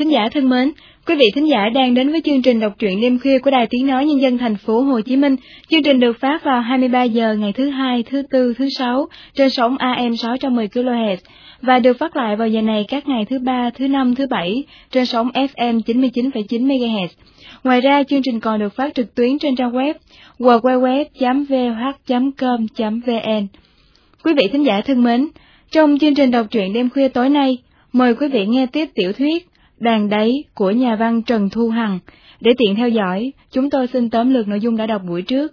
Thính giả thân mến, quý vị thính giả đang đến với chương trình đọc truyện đêm khuya của Đài Tiếng Nói Nhân dân thành phố Hồ Chí Minh. Chương trình được phát vào 23 giờ ngày thứ hai, thứ tư, thứ sáu trên sóng AM 610 kHz và được phát lại vào giờ này các ngày thứ ba, thứ năm, thứ bảy trên sóng FM 99,9 MHz. Ngoài ra, chương trình còn được phát trực tuyến trên trang web www.vh.com.vn. Quý vị thính giả thân mến, trong chương trình đọc truyện đêm khuya tối nay, mời quý vị nghe tiếp tiểu thuyết Đàn đáy của nhà văn Trần Thu Hằng. Để tiện theo dõi, chúng tôi xin tóm lược nội dung đã đọc buổi trước.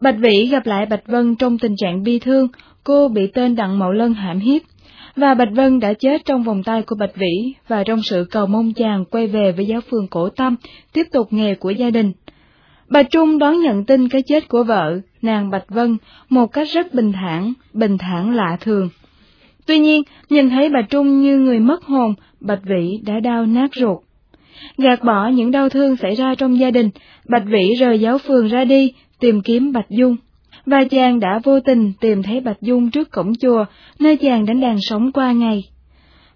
Bạch Vĩ gặp lại Bạch Vân trong tình trạng bi thương, cô bị tên Đặng Mậu Lân hãm hiếp, và Bạch Vân đã chết trong vòng tay của Bạch Vĩ và trong sự cầu mong chàng quay về với giáo phường cổ tâm, tiếp tục nghề của gia đình. Bà Trung đón nhận tin cái chết của vợ, nàng Bạch Vân, một cách rất bình thản, bình thản lạ thường. Tuy nhiên, nhìn thấy bà Trung như người mất hồn, Bạch Vĩ đã đau nát ruột. Gạt bỏ những đau thương xảy ra trong gia đình, Bạch Vĩ rời giáo phường ra đi, tìm kiếm Bạch Dung. Và chàng đã vô tình tìm thấy Bạch Dung trước cổng chùa, nơi chàng đánh đàn sống qua ngày.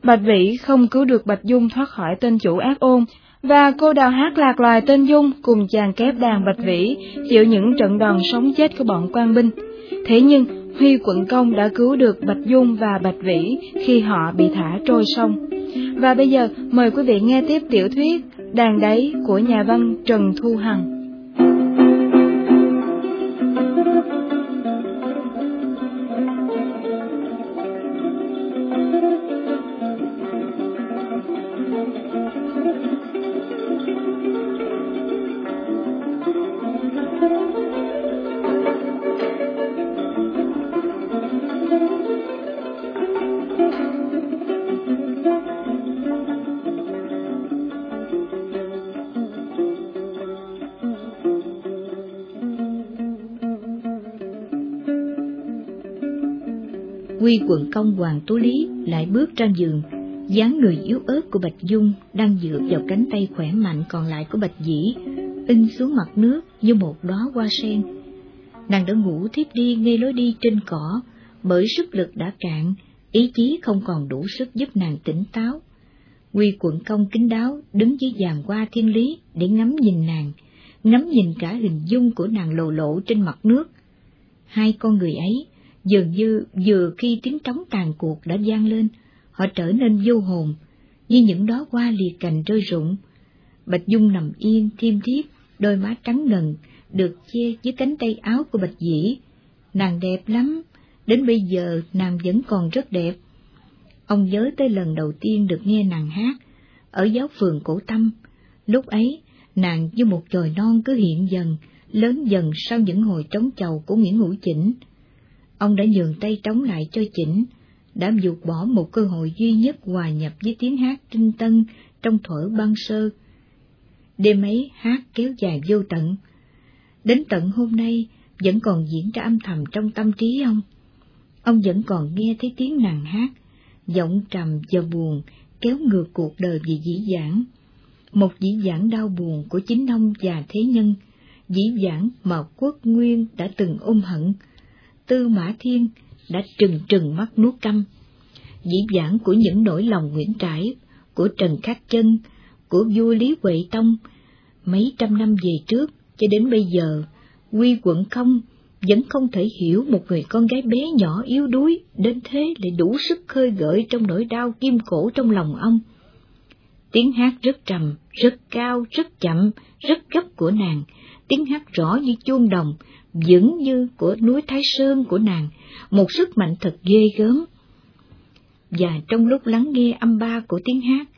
Bạch Vĩ không cứu được Bạch Dung thoát khỏi tên chủ ác ôn, và cô đào hát lạc loài tên Dung cùng chàng kép đàn Bạch Vĩ chịu những trận đòn sống chết của bọn quan binh. Thế nhưng, Huy Quận Công đã cứu được Bạch Dung và Bạch Vĩ khi họ bị thả trôi sông. Và bây giờ, mời quý vị nghe tiếp tiểu thuyết Đàn đáy của nhà văn Trần Thu Hằng. Công Hoàng Tú Lý lại bước ra giường, dáng người yếu ớt của Bạch Dung đang dựa vào cánh tay khỏe mạnh còn lại của Bạch Dĩ, in xuống mặt nước như một đóa hoa sen. Nàng đã ngủ thiếp đi ngay lối đi trên cỏ, bởi sức lực đã cạn, ý chí không còn đủ sức giúp nàng tỉnh táo. Quy quận công kính đáo đứng dưới giàn hoa thiên lý để ngắm nhìn nàng, ngắm nhìn cả hình dung của nàng lồ lộ trên mặt nước. Hai con người ấy dường như vừa khi tiếng trống tàn cuộc đã vang lên, họ trở nên vô hồn, như những đóa hoa lìa cành rơi rụng. Bạch Dung nằm yên, thiêm thiếp, đôi má trắng ngần, được che dưới cánh tay áo của Bạch Dĩ. Nàng đẹp lắm, đến bây giờ nàng vẫn còn rất đẹp. Ông nhớ tới lần đầu tiên được nghe nàng hát, ở giáo phường cổ tâm. Lúc ấy, nàng như một chồi non cứ hiện dần, lớn dần sau những hồi trống chầu của Nguyễn Hữu Chỉnh. Ông đã nhường tay trống lại cho chỉnh, đã dục bỏ một cơ hội duy nhất hòa nhập với tiếng hát trinh tân trong thuở băng sơ. Đêm ấy hát kéo dài vô tận. Đến tận hôm nay vẫn còn diễn ra âm thầm trong tâm trí ông. Ông vẫn còn nghe thấy tiếng nàng hát, giọng trầm và buồn kéo ngược cuộc đời về dĩ dãn. Một dĩ dãn đau buồn của chính ông và thế nhân, dĩ dãn mà quốc nguyên đã từng ôm hận Tư Mã Thiên đã trừng trừng mắt nuốt căm. Dĩ dãn của những nỗi lòng Nguyễn Trãi, của Trần Khắc Chân, của vua Lý Huệ Tông, mấy trăm năm về trước cho đến bây giờ, Quy quận không vẫn không thể hiểu một người con gái bé nhỏ yếu đuối đến thế lại đủ sức khơi gợi trong nỗi đau kim cổ trong lòng ông. Tiếng hát rất trầm, rất cao, rất chậm, rất gấp của nàng, tiếng hát rõ như chuông đồng, vững như của núi Thái Sơn của nàng, một sức mạnh thật ghê gớm. Và trong lúc lắng nghe âm ba của tiếng hát,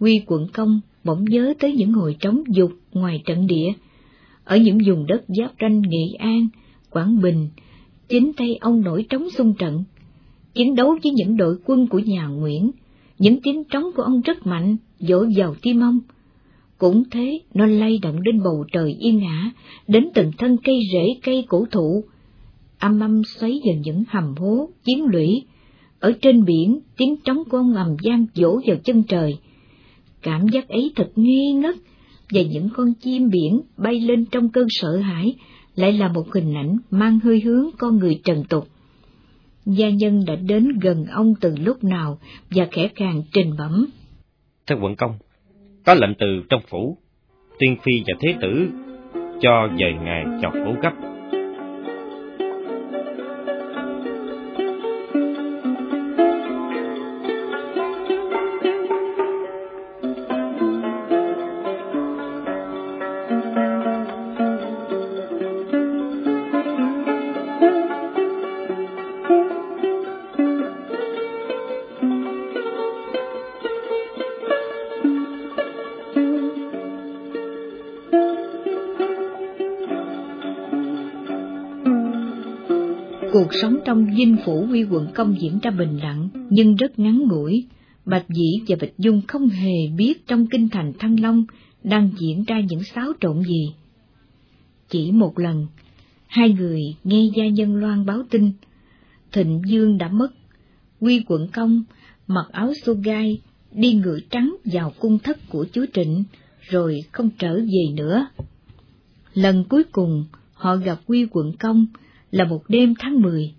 Quy quận công bỗng nhớ tới những hồi trống dục ngoài trận địa. Ở những vùng đất giáp ranh Nghệ An, Quảng Bình, chính tay ông nổi trống xung trận. chiến đấu với những đội quân của nhà Nguyễn, những tiếng trống của ông rất mạnh, dỗ vào tim ông. Cũng thế, nó lay động đến bầu trời yên ả, đến từng thân cây rễ cây cổ thụ, âm âm xoáy dần những hầm hố, chiến lũy. Ở trên biển, tiếng trống của ngầm gian dỗ vào chân trời. Cảm giác ấy thật nghi ngất, và những con chim biển bay lên trong cơn sợ hãi, lại là một hình ảnh mang hơi hướng con người trần tục. Gia nhân đã đến gần ông từ lúc nào và khẽ khàng trình bẩm. Thưa quận công, có lệnh từ trong phủ, tiên phi và thế tử cho dời ngài vào phủ cấp. Sống trong dinh phủ quy quận công diễn ra bình lặng, nhưng rất ngắn ngủi. Bạch Dĩ và Bạch Dung không hề biết trong kinh thành Thăng Long đang diễn ra những xáo trộn gì. Chỉ một lần, hai người nghe gia nhân loan báo tin, Thịnh Dương đã mất, quy quận công mặc áo xô gai, đi ngựa trắng vào cung thất của chúa Trịnh, rồi không trở về nữa. Lần cuối cùng họ gặp quy quận công là một đêm tháng mười.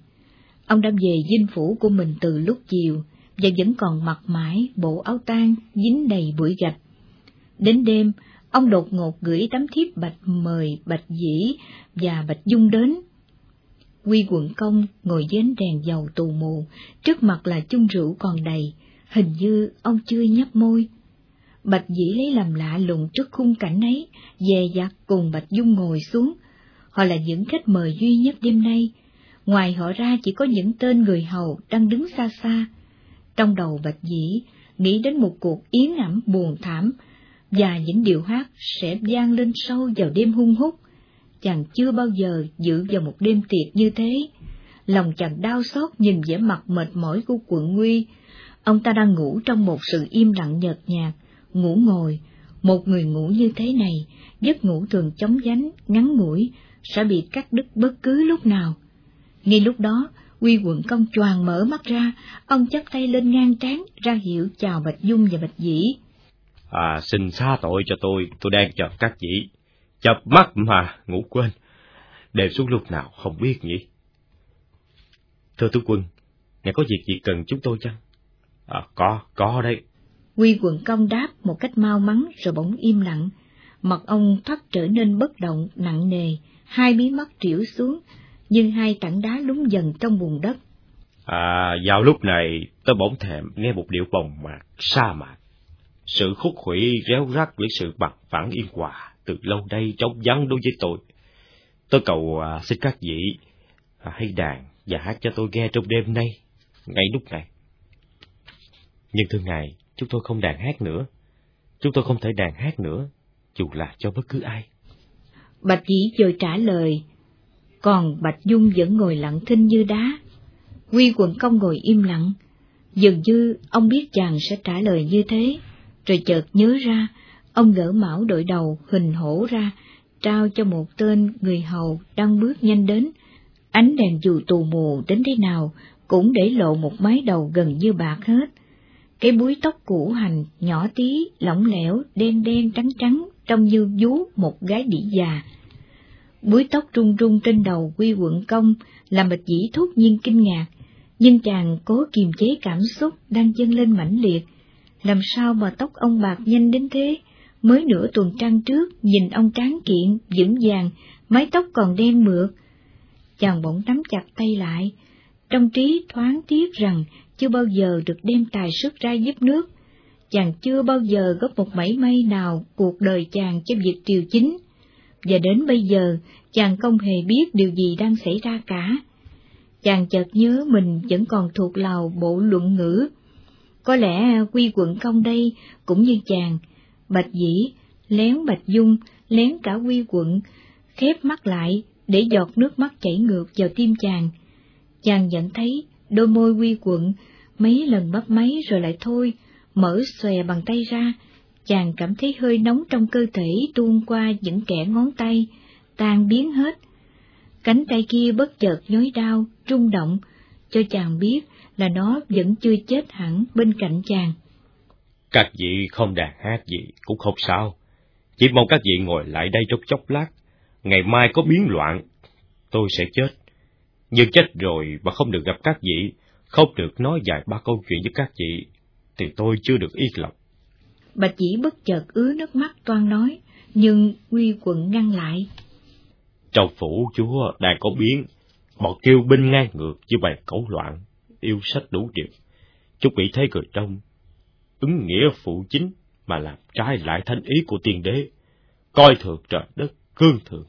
Ông đã về dinh phủ của mình từ lúc chiều và vẫn còn mặc mãi bộ áo tang dính đầy bụi gạch. Đến đêm, ông đột ngột gửi tấm thiếp bạch mời bạch dĩ và bạch dung đến. Quy quận công ngồi dưới đèn dầu tù mù, trước mặt là chung rượu còn đầy, hình như ông chưa nhấp môi. Bạch dĩ lấy làm lạ lùng trước khung cảnh ấy, dè dặt cùng Bạch Dung ngồi xuống, họ là những khách mời duy nhất đêm nay. Ngoài họ ra chỉ có những tên người hầu đang đứng xa xa. Trong đầu Bạch Dĩ nghĩ đến một cuộc yến ẩm buồn thảm, và những điều hát sẽ vang lên sâu vào đêm hung hút. Chàng chưa bao giờ dự vào một đêm tiệc như thế. Lòng chàng đau xót nhìn vẻ mặt mệt mỏi của quận Nguy. Ông ta đang ngủ trong một sự im lặng nhợt nhạt, ngủ ngồi. Một người ngủ như thế này, giấc ngủ thường chóng vánh, ngắn ngủi, sẽ bị cắt đứt bất cứ lúc nào. Ngay lúc đó, Quy quận công choàng mở mắt ra, ông chắp tay lên ngang trán, ra hiệu chào Bạch Dung và Bạch Dĩ. À, xin xa tội cho tôi, tôi đang chờ các vị. Chập mắt mà, ngủ quên. Đêm xuống lúc nào không biết nhỉ? Thưa tướng quân, ngài có việc gì cần chúng tôi chăng? À, có, có đấy. Quy quận công đáp một cách mau mắn rồi bỗng im lặng, mặt ông thoát trở nên bất động, nặng nề, hai mí mắt triểu xuống, như hai tảng đá lún dần trong bùn đất. À, vào lúc này, tôi bỗng thèm nghe một điệu bồng mạc, sa mạc. Sự khúc khủy réo rắt với sự bằng phẳng yên hòa từ lâu đây trong vắng đối với tôi. Tôi cầu à, xin các vị à, hãy đàn và hát cho tôi nghe trong đêm nay, ngay lúc này. Nhưng thưa ngài, chúng tôi không đàn hát nữa. Chúng tôi không thể đàn hát nữa, dù là cho bất cứ ai. Bạch Dĩ vừa trả lời, còn Bạch Dung vẫn ngồi lặng thinh như đá. Quy quận công ngồi im lặng, dường như ông biết chàng sẽ trả lời như thế, rồi chợt nhớ ra, ông gỡ mão đội đầu hình hổ ra, trao cho một tên người hầu đang bước nhanh đến. Ánh đèn dù tù mù đến thế nào cũng để lộ một mái đầu gần như bạc hết. Cái búi tóc củ hành nhỏ tí, lỏng lẻo, đen đen trắng trắng, trông như vú một gái đĩ già. Búi tóc rung rung trên đầu quy quận công làm bạch dĩ thốt nhiên kinh ngạc, nhưng chàng cố kiềm chế cảm xúc đang dâng lên mãnh liệt. Làm sao mà tóc ông bạc nhanh đến thế? Mới nửa tuần trăng trước, nhìn ông tráng kiện, vững vàng, mái tóc còn đen mượt. Chàng bỗng nắm chặt tay lại, trong trí thoáng tiếc rằng chưa bao giờ được đem tài sức ra giúp nước. Chàng chưa bao giờ góp một mảy may nào cuộc đời chàng cho việc triều chính, và đến bây giờ chàng không hề biết điều gì đang xảy ra cả. Chàng chợt nhớ mình vẫn còn thuộc lào bộ luận ngữ. Có lẽ quy quận công đây cũng như chàng, bạch dĩ, lén bạch dung, lén cả quy quận, khép mắt lại để giọt nước mắt chảy ngược vào tim chàng. Chàng nhận thấy đôi môi quy quận, mấy lần bắp máy rồi lại thôi, mở xòe bằng tay ra, chàng cảm thấy hơi nóng trong cơ thể tuôn qua những kẻ ngón tay, tan biến hết. Cánh tay kia bất chợt nhói đau, rung động, cho chàng biết là nó vẫn chưa chết hẳn bên cạnh chàng. Các vị không đàn hát gì cũng không sao, chỉ mong các vị ngồi lại đây trong chốc lát, ngày mai có biến loạn, tôi sẽ chết. Nhưng chết rồi mà không được gặp các vị, không được nói vài ba câu chuyện với các vị, thì tôi chưa được yên lòng. Bạch chỉ bất chợt ứa nước mắt toan nói, nhưng quy quận ngăn lại. Trong phủ chúa đang có biến, bọn kêu binh ngang ngược với bài cẩu loạn, yêu sách đủ điều. Chúng bị thấy người trong, ứng nghĩa phụ chính mà làm trái lại thanh ý của tiên đế, coi thường trời đất, cương thường.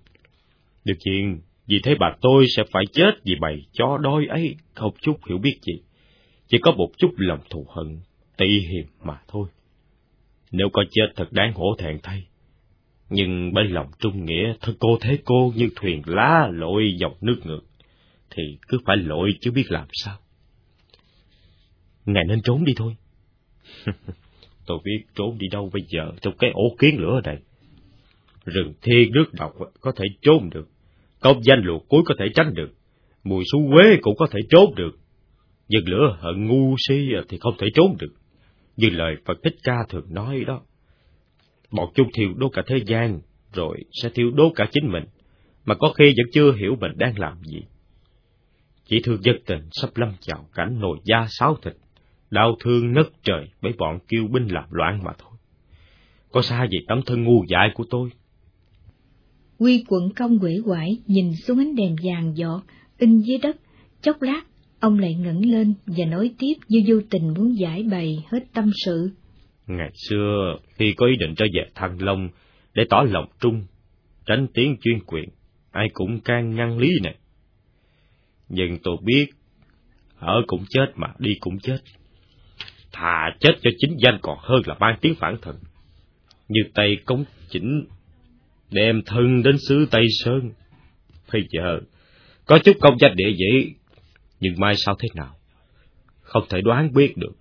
Được nhiên, vì thế bà tôi sẽ phải chết vì bầy chó đói ấy không chút hiểu biết gì. Chỉ có một chút lòng thù hận, tị hiềm mà thôi. Nếu có chết thật đáng hổ thẹn thay. Nhưng bên lòng trung nghĩa thân cô thế cô như thuyền lá lội dòng nước ngược, thì cứ phải lội chứ biết làm sao. Ngài nên trốn đi thôi. Tôi biết trốn đi đâu bây giờ trong cái ổ kiến lửa này. Rừng thiên nước độc có thể trốn được, công danh luộc cuối có thể tránh được, mùi xú quế cũng có thể trốn được. Nhưng lửa hận ngu si thì không thể trốn được. Như lời Phật Thích Ca thường nói đó. Bọn chúng thiêu đốt cả thế gian, rồi sẽ thiêu đốt cả chính mình, mà có khi vẫn chưa hiểu mình đang làm gì. Chỉ thương dân tình sắp lâm chào cảnh nồi da sáo thịt, đau thương nấc trời bởi bọn kiêu binh làm loạn mà thôi. Có xa gì tấm thân ngu dại của tôi? Quy quận công quỷ quải nhìn xuống ánh đèn vàng giọt, in dưới đất, chốc lát, ông lại ngẩng lên và nói tiếp như vô tình muốn giải bày hết tâm sự. Ngày xưa, khi có ý định trở về Thăng Long để tỏ lòng trung, tránh tiếng chuyên quyền, ai cũng can ngăn lý này. Nhưng tôi biết, ở cũng chết mà đi cũng chết. Thà chết cho chính danh còn hơn là mang tiếng phản thần. Như Tây công chỉnh, đem thân đến xứ Tây Sơn. Bây giờ, có chút công danh địa vị, nhưng mai sau thế nào? Không thể đoán biết được.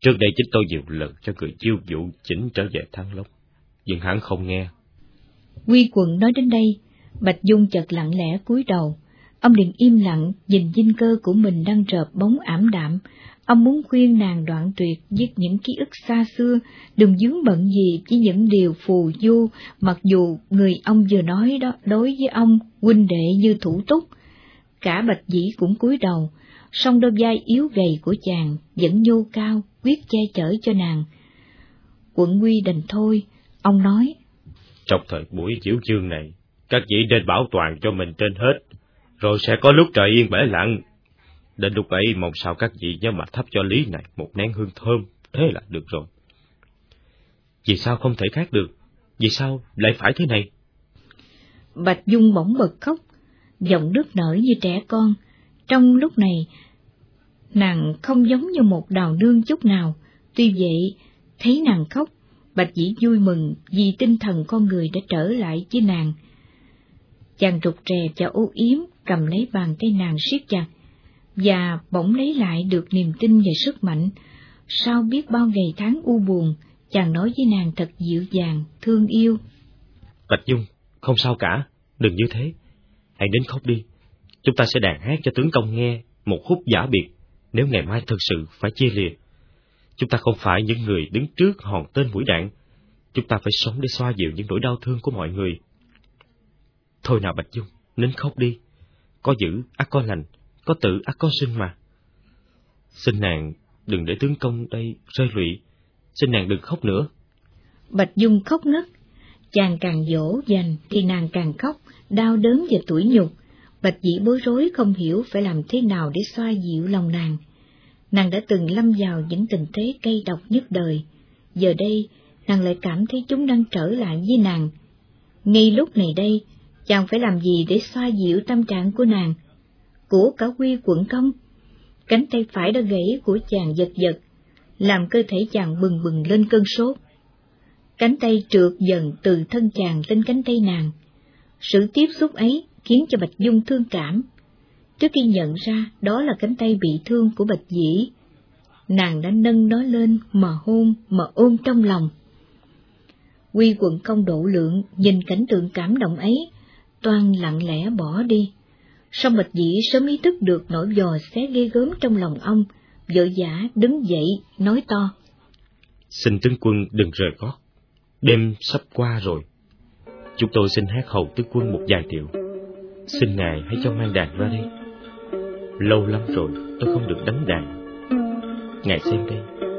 Trước đây chính tôi nhiều lần cho người chiêu dụ chỉnh trở về Thăng Long, nhưng hắn không nghe. Quy quận nói đến đây, Bạch Dung chợt lặng lẽ cúi đầu. Ông liền im lặng nhìn dinh cơ của mình đang rợp bóng ảm đạm, Ông muốn khuyên nàng đoạn tuyệt giết những ký ức xa xưa, đừng dướng bận gì với những điều phù du, mặc dù người ông vừa nói đó đối với ông huynh đệ như thủ túc. Cả bạch dĩ cũng cúi đầu, song đôi vai yếu gầy của chàng vẫn nhô cao, quyết che chở cho nàng. Quận quy đành thôi, ông nói. Trong thời buổi chiếu chương này, các vị nên bảo toàn cho mình trên hết, rồi sẽ có lúc trời yên bể lặng, Đến lúc ấy mong sao các vị nhớ mà thắp cho Lý này một nén hương thơm, thế là được rồi. Vì sao không thể khác được? Vì sao lại phải thế này? Bạch Dung bỗng bật khóc, giọng nước nở như trẻ con. Trong lúc này, nàng không giống như một đào nương chút nào. Tuy vậy, thấy nàng khóc, Bạch Dĩ vui mừng vì tinh thần con người đã trở lại với nàng. Chàng rụt rè và ô yếm cầm lấy bàn tay nàng siết chặt và bỗng lấy lại được niềm tin và sức mạnh. Sau biết bao ngày tháng u buồn, chàng nói với nàng thật dịu dàng, thương yêu. Bạch Dung, không sao cả, đừng như thế. Hãy đến khóc đi. Chúng ta sẽ đàn hát cho tướng công nghe một khúc giả biệt nếu ngày mai thật sự phải chia lìa. Chúng ta không phải những người đứng trước hòn tên mũi đạn. Chúng ta phải sống để xoa dịu những nỗi đau thương của mọi người. Thôi nào Bạch Dung, nín khóc đi. Có giữ, ác có lành, có tự ác có sinh mà. Xin nàng đừng để tướng công đây rơi lụy, xin nàng đừng khóc nữa. Bạch Dung khóc ngất, chàng càng dỗ dành thì nàng càng khóc, đau đớn và tủi nhục. Bạch dĩ bối rối không hiểu phải làm thế nào để xoa dịu lòng nàng. Nàng đã từng lâm vào những tình thế cây độc nhất đời, giờ đây nàng lại cảm thấy chúng đang trở lại với nàng. Ngay lúc này đây, chàng phải làm gì để xoa dịu tâm trạng của nàng? của cả quy quận công. Cánh tay phải đã gãy của chàng giật giật, làm cơ thể chàng bừng bừng lên cơn sốt. Cánh tay trượt dần từ thân chàng lên cánh tay nàng. Sự tiếp xúc ấy khiến cho Bạch Dung thương cảm. trước khi nhận ra đó là cánh tay bị thương của Bạch Dĩ. Nàng đã nâng nó lên mà hôn mà ôm trong lòng. Quy quận công độ lượng nhìn cảnh tượng cảm động ấy, toàn lặng lẽ bỏ đi. Song Bạch Dĩ sớm ý thức được nỗi dò xé ghê gớm trong lòng ông, vợ giả đứng dậy, nói to. Xin tướng quân đừng rời gót, đêm sắp qua rồi. Chúng tôi xin hát hầu tướng quân một vài điệu. Xin ngài hãy cho mang đàn ra đây. Lâu lắm rồi tôi không được đánh đàn. Ngài xem đây.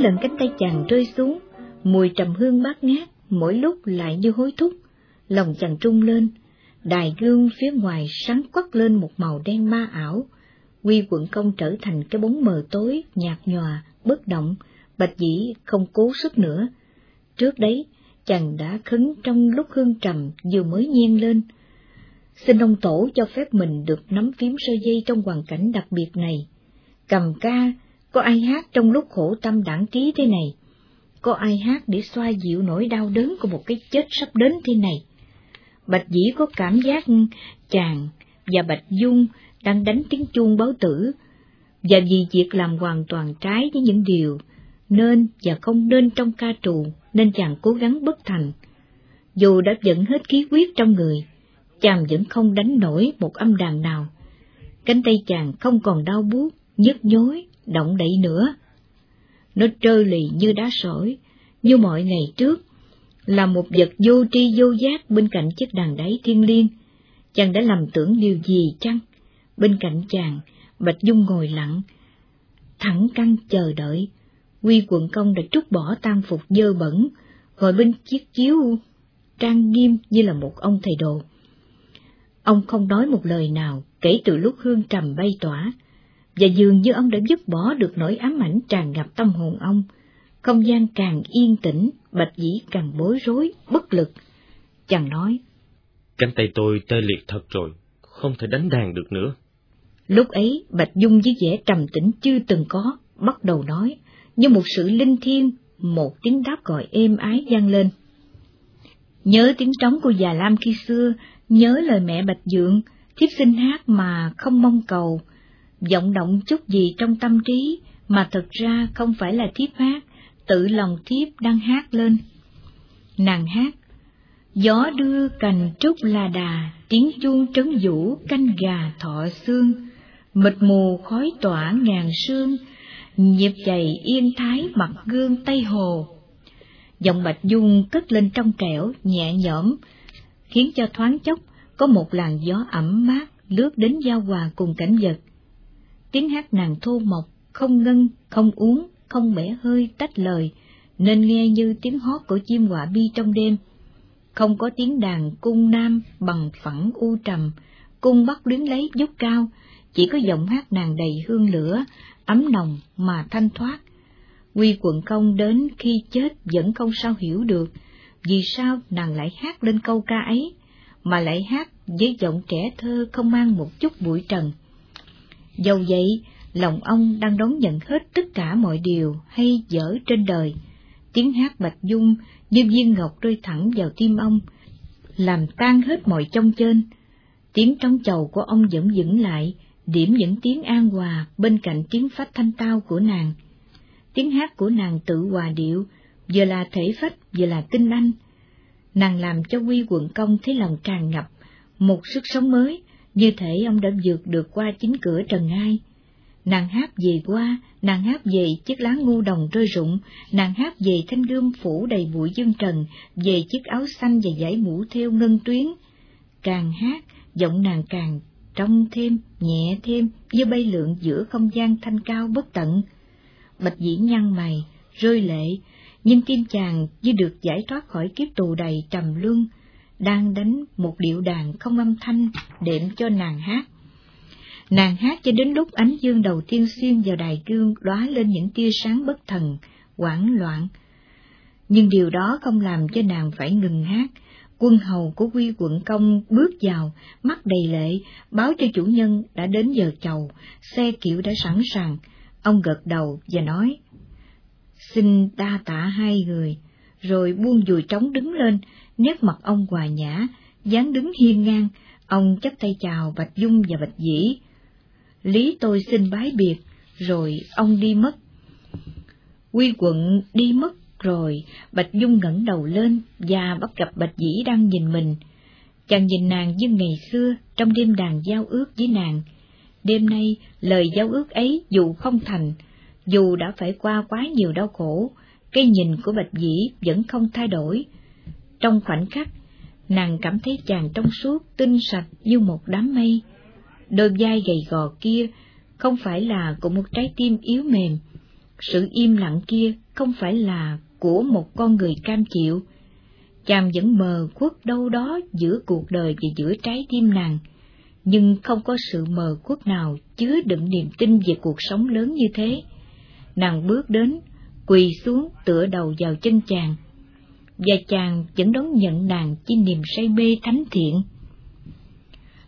Lần cánh tay chàng rơi xuống, mùi trầm hương bát ngát, mỗi lúc lại như hối thúc. Lòng chàng trung lên, đài gương phía ngoài sáng quắc lên một màu đen ma ảo. Quy quận công trở thành cái bóng mờ tối, nhạt nhòa, bất động, bạch dĩ không cố sức nữa. Trước đấy, chàng đã khấn trong lúc hương trầm vừa mới nhen lên. Xin ông tổ cho phép mình được nắm phím sơ dây trong hoàn cảnh đặc biệt này cầm ca, có ai hát trong lúc khổ tâm đẳng ký thế này? Có ai hát để xoa dịu nỗi đau đớn của một cái chết sắp đến thế này? Bạch Dĩ có cảm giác chàng và Bạch Dung đang đánh tiếng chuông báo tử, và vì việc làm hoàn toàn trái với những điều nên và không nên trong ca trù, nên chàng cố gắng bất thành. Dù đã dẫn hết khí huyết trong người, chàng vẫn không đánh nổi một âm đàn nào. Cánh tay chàng không còn đau buốt, nhức nhối, động đậy nữa. Nó trơ lì như đá sỏi, như mọi ngày trước, là một vật vô tri vô giác bên cạnh chiếc đàn đáy thiên liêng. Chàng đã làm tưởng điều gì chăng? Bên cạnh chàng, Bạch Dung ngồi lặng, thẳng căng chờ đợi. Quy quận công đã trút bỏ tang phục dơ bẩn, ngồi bên chiếc chiếu trang nghiêm như là một ông thầy đồ. Ông không nói một lời nào kể từ lúc hương trầm bay tỏa, và dường như ông đã dứt bỏ được nỗi ám ảnh tràn ngập tâm hồn ông. Không gian càng yên tĩnh, Bạch Dĩ càng bối rối, bất lực. Chàng nói, Cánh tay tôi tê liệt thật rồi, không thể đánh đàn được nữa. Lúc ấy, Bạch Dung với vẻ trầm tĩnh chưa từng có, bắt đầu nói, như một sự linh thiêng, một tiếng đáp gọi êm ái vang lên. Nhớ tiếng trống của già Lam khi xưa, nhớ lời mẹ Bạch Dượng, thiếp xin hát mà không mong cầu, vọng động chút gì trong tâm trí mà thật ra không phải là thiếp hát, tự lòng thiếp đang hát lên. Nàng hát, gió đưa cành trúc là đà, tiếng chuông trấn vũ canh gà thọ xương, mịt mù khói tỏa ngàn sương, nhịp chạy yên thái mặt gương Tây Hồ. Giọng bạch dung cất lên trong trẻo, nhẹ nhõm, khiến cho thoáng chốc có một làn gió ẩm mát lướt đến giao hòa cùng cảnh vật tiếng hát nàng thô mộc, không ngân, không uống, không bẻ hơi tách lời, nên nghe như tiếng hót của chim quả bi trong đêm. Không có tiếng đàn cung nam bằng phẳng u trầm, cung bắt luyến lấy dốc cao, chỉ có giọng hát nàng đầy hương lửa, ấm nồng mà thanh thoát. Quy quận công đến khi chết vẫn không sao hiểu được, vì sao nàng lại hát lên câu ca ấy, mà lại hát với giọng trẻ thơ không mang một chút bụi trần. Dầu vậy, lòng ông đang đón nhận hết tất cả mọi điều hay dở trên đời. Tiếng hát bạch dung như viên ngọc rơi thẳng vào tim ông, làm tan hết mọi trong trên. Tiếng trong chầu của ông vẫn dững lại, điểm những tiếng an hòa bên cạnh tiếng phách thanh tao của nàng. Tiếng hát của nàng tự hòa điệu, vừa là thể phách vừa là tinh anh. Nàng làm cho quy quận công thấy lòng tràn ngập, một sức sống mới, như thể ông đã vượt được qua chính cửa trần ai. Nàng hát về qua, nàng hát về chiếc lá ngu đồng rơi rụng, nàng hát về thanh gươm phủ đầy bụi dương trần, về chiếc áo xanh và dải mũ theo ngân tuyến. Càng hát, giọng nàng càng trong thêm, nhẹ thêm, như bay lượn giữa không gian thanh cao bất tận. Bạch dĩ nhăn mày, rơi lệ, nhưng tim chàng như được giải thoát khỏi kiếp tù đầy trầm luân, đang đánh một điệu đàn không âm thanh đệm cho nàng hát. Nàng hát cho đến lúc ánh dương đầu tiên xuyên vào đài gương đóa lên những tia sáng bất thần, hoảng loạn. Nhưng điều đó không làm cho nàng phải ngừng hát. Quân hầu của quy quận công bước vào, mắt đầy lệ, báo cho chủ nhân đã đến giờ chầu, xe kiệu đã sẵn sàng. Ông gật đầu và nói, Xin đa tạ hai người, rồi buông dùi trống đứng lên, nét mặt ông hòa nhã, dáng đứng hiên ngang, ông chắp tay chào Bạch Dung và Bạch Dĩ. Lý tôi xin bái biệt, rồi ông đi mất. Quy quận đi mất rồi, Bạch Dung ngẩng đầu lên và bắt gặp Bạch Dĩ đang nhìn mình. Chàng nhìn nàng như ngày xưa trong đêm đàn giao ước với nàng. Đêm nay, lời giao ước ấy dù không thành, dù đã phải qua quá nhiều đau khổ, cái nhìn của Bạch Dĩ vẫn không thay đổi. Trong khoảnh khắc, nàng cảm thấy chàng trong suốt, tinh sạch như một đám mây. Đôi vai gầy gò kia không phải là của một trái tim yếu mềm. Sự im lặng kia không phải là của một con người cam chịu. Chàng vẫn mờ khuất đâu đó giữa cuộc đời và giữa trái tim nàng, nhưng không có sự mờ khuất nào chứa đựng niềm tin về cuộc sống lớn như thế. Nàng bước đến, quỳ xuống tựa đầu vào chân chàng, và chàng vẫn đón nhận nàng chỉ niềm say mê thánh thiện.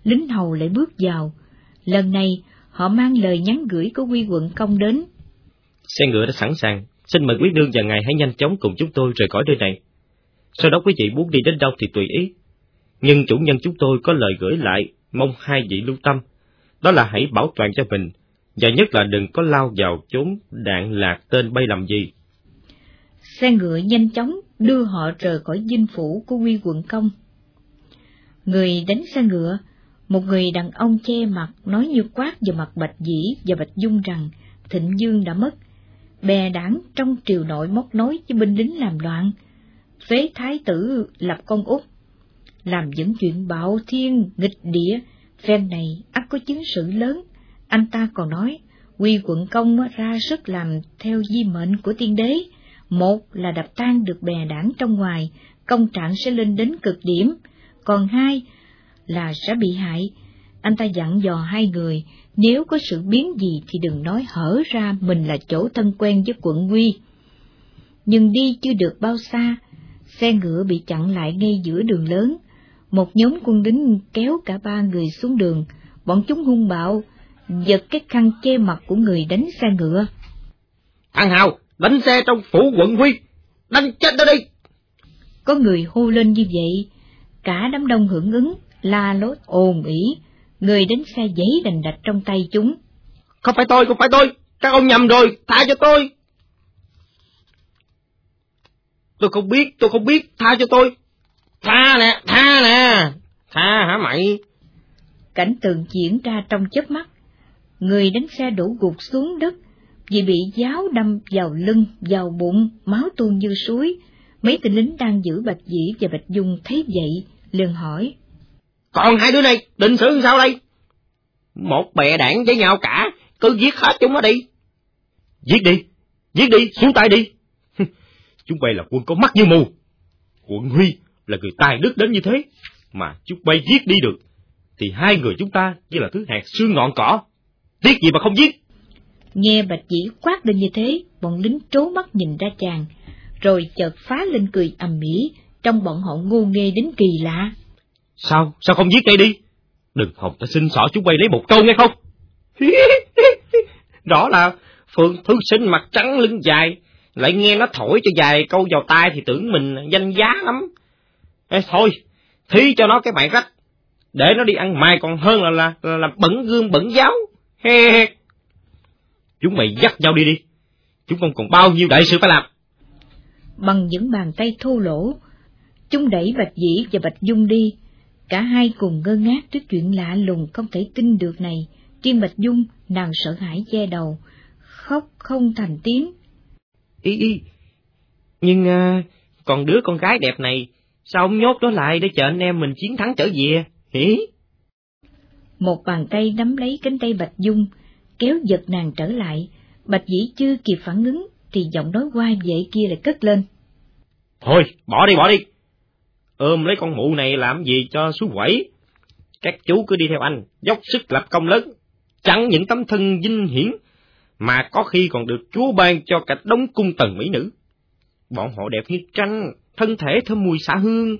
Lính hầu lại bước vào, lần này họ mang lời nhắn gửi của quy quận công đến. Xe ngựa đã sẵn sàng, xin mời quý nương và ngài hãy nhanh chóng cùng chúng tôi rời khỏi nơi này. Sau đó quý vị muốn đi đến đâu thì tùy ý. Nhưng chủ nhân chúng tôi có lời gửi lại, mong hai vị lưu tâm, đó là hãy bảo toàn cho mình, và nhất là đừng có lao vào chốn đạn lạc tên bay làm gì. Xe ngựa nhanh chóng đưa họ rời khỏi dinh phủ của quy quận công. Người đánh xe ngựa, một người đàn ông che mặt nói như quát vào mặt Bạch Dĩ và Bạch Dung rằng Thịnh Dương đã mất, bè đảng trong triều nội móc nối với binh lính làm loạn, phế thái tử lập con út, làm những chuyện bạo thiên nghịch địa, phen này ắt có chứng sự lớn. Anh ta còn nói, quy quận công ra sức làm theo di mệnh của tiên đế, một là đập tan được bè đảng trong ngoài, công trạng sẽ lên đến cực điểm, còn hai là sẽ bị hại. Anh ta dặn dò hai người, nếu có sự biến gì thì đừng nói hở ra mình là chỗ thân quen với quận Nguy. Nhưng đi chưa được bao xa, xe ngựa bị chặn lại ngay giữa đường lớn. Một nhóm quân lính kéo cả ba người xuống đường, bọn chúng hung bạo, giật cái khăn che mặt của người đánh xe ngựa. Thằng Hào, đánh xe trong phủ quận Huy, đánh chết nó đi! Có người hô lên như vậy, cả đám đông hưởng ứng, la lốt ồn ỉ, người đánh xe giấy đành đạch trong tay chúng. Không phải tôi, không phải tôi, các ông nhầm rồi, tha cho tôi. Tôi không biết, tôi không biết, tha cho tôi. Tha nè, tha nè, tha hả mày? Cảnh tượng diễn ra trong chớp mắt, người đánh xe đổ gục xuống đất vì bị giáo đâm vào lưng, vào bụng, máu tuôn như suối. Mấy tên lính đang giữ Bạch Dĩ và Bạch Dung thấy vậy, liền hỏi. Còn hai đứa này, định xử sao đây? Một bè đảng với nhau cả, cứ giết hết chúng nó đi. Giết đi, giết đi, xuống tay đi. chúng bay là quân có mắt như mù. Quận Huy là người tài đức đến như thế, mà chúng bay giết đi được, thì hai người chúng ta như là thứ hạt xương ngọn cỏ. Tiếc gì mà không giết. Nghe Bạch Dĩ quát lên như thế, bọn lính trố mắt nhìn ra chàng, rồi chợt phá lên cười ầm ĩ, trong bọn họ ngu nghê đến kỳ lạ. Sao, sao không giết ngay đi? Đừng hòng ta xin xỏ chúng bay lấy một câu nghe không? Rõ là Phượng Thư Sinh mặt trắng lưng dài, lại nghe nó thổi cho dài câu vào tai thì tưởng mình danh giá lắm. Ê, thôi, thi cho nó cái bài rách, để nó đi ăn mai còn hơn là là, là, là bẩn gương bẩn giáo. He he. Chúng mày dắt nhau đi đi, chúng không còn bao nhiêu đại sự phải làm. Bằng những bàn tay thô lỗ, chúng đẩy Bạch Dĩ và Bạch Dung đi, Cả hai cùng ngơ ngác trước chuyện lạ lùng không thể tin được này, Kim Bạch Dung nàng sợ hãi che đầu, khóc không thành tiếng. Ý ý, nhưng uh, còn đứa con gái đẹp này, sao ông nhốt nó lại để chờ anh em mình chiến thắng trở về, hỉ? Một bàn tay nắm lấy cánh tay Bạch Dung, kéo giật nàng trở lại, Bạch Dĩ chưa kịp phản ứng, thì giọng nói qua vậy kia lại cất lên. Thôi, bỏ đi, bỏ đi, ôm lấy con mụ này làm gì cho xuống quẩy. Các chú cứ đi theo anh, dốc sức lập công lớn, chẳng những tấm thân vinh hiển, mà có khi còn được Chúa ban cho cả đống cung tần mỹ nữ. Bọn họ đẹp như tranh, thân thể thơm mùi xả hương.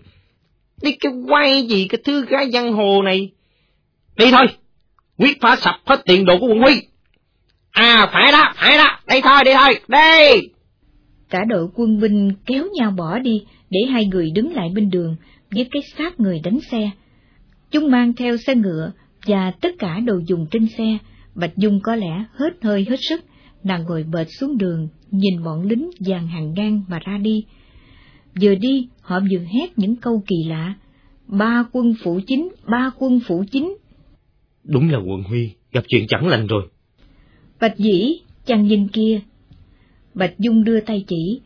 Đi cái quay gì cái thứ gái giang hồ này? Đi thôi, quyết phá sập hết tiền đồ của quận huy. À, phải đó, phải đó, đây thôi, đi thôi, đây! Cả đội quân binh kéo nhau bỏ đi để hai người đứng lại bên đường với cái xác người đánh xe. Chúng mang theo xe ngựa và tất cả đồ dùng trên xe, Bạch Dung có lẽ hết hơi hết sức, nàng ngồi bệt xuống đường, nhìn bọn lính dàn hàng ngang mà ra đi. Vừa đi, họ vừa hét những câu kỳ lạ. Ba quân phủ chính, ba quân phủ chính. Đúng là quận Huy, gặp chuyện chẳng lành rồi. Bạch dĩ, chàng nhìn kia. Bạch Dung đưa tay chỉ,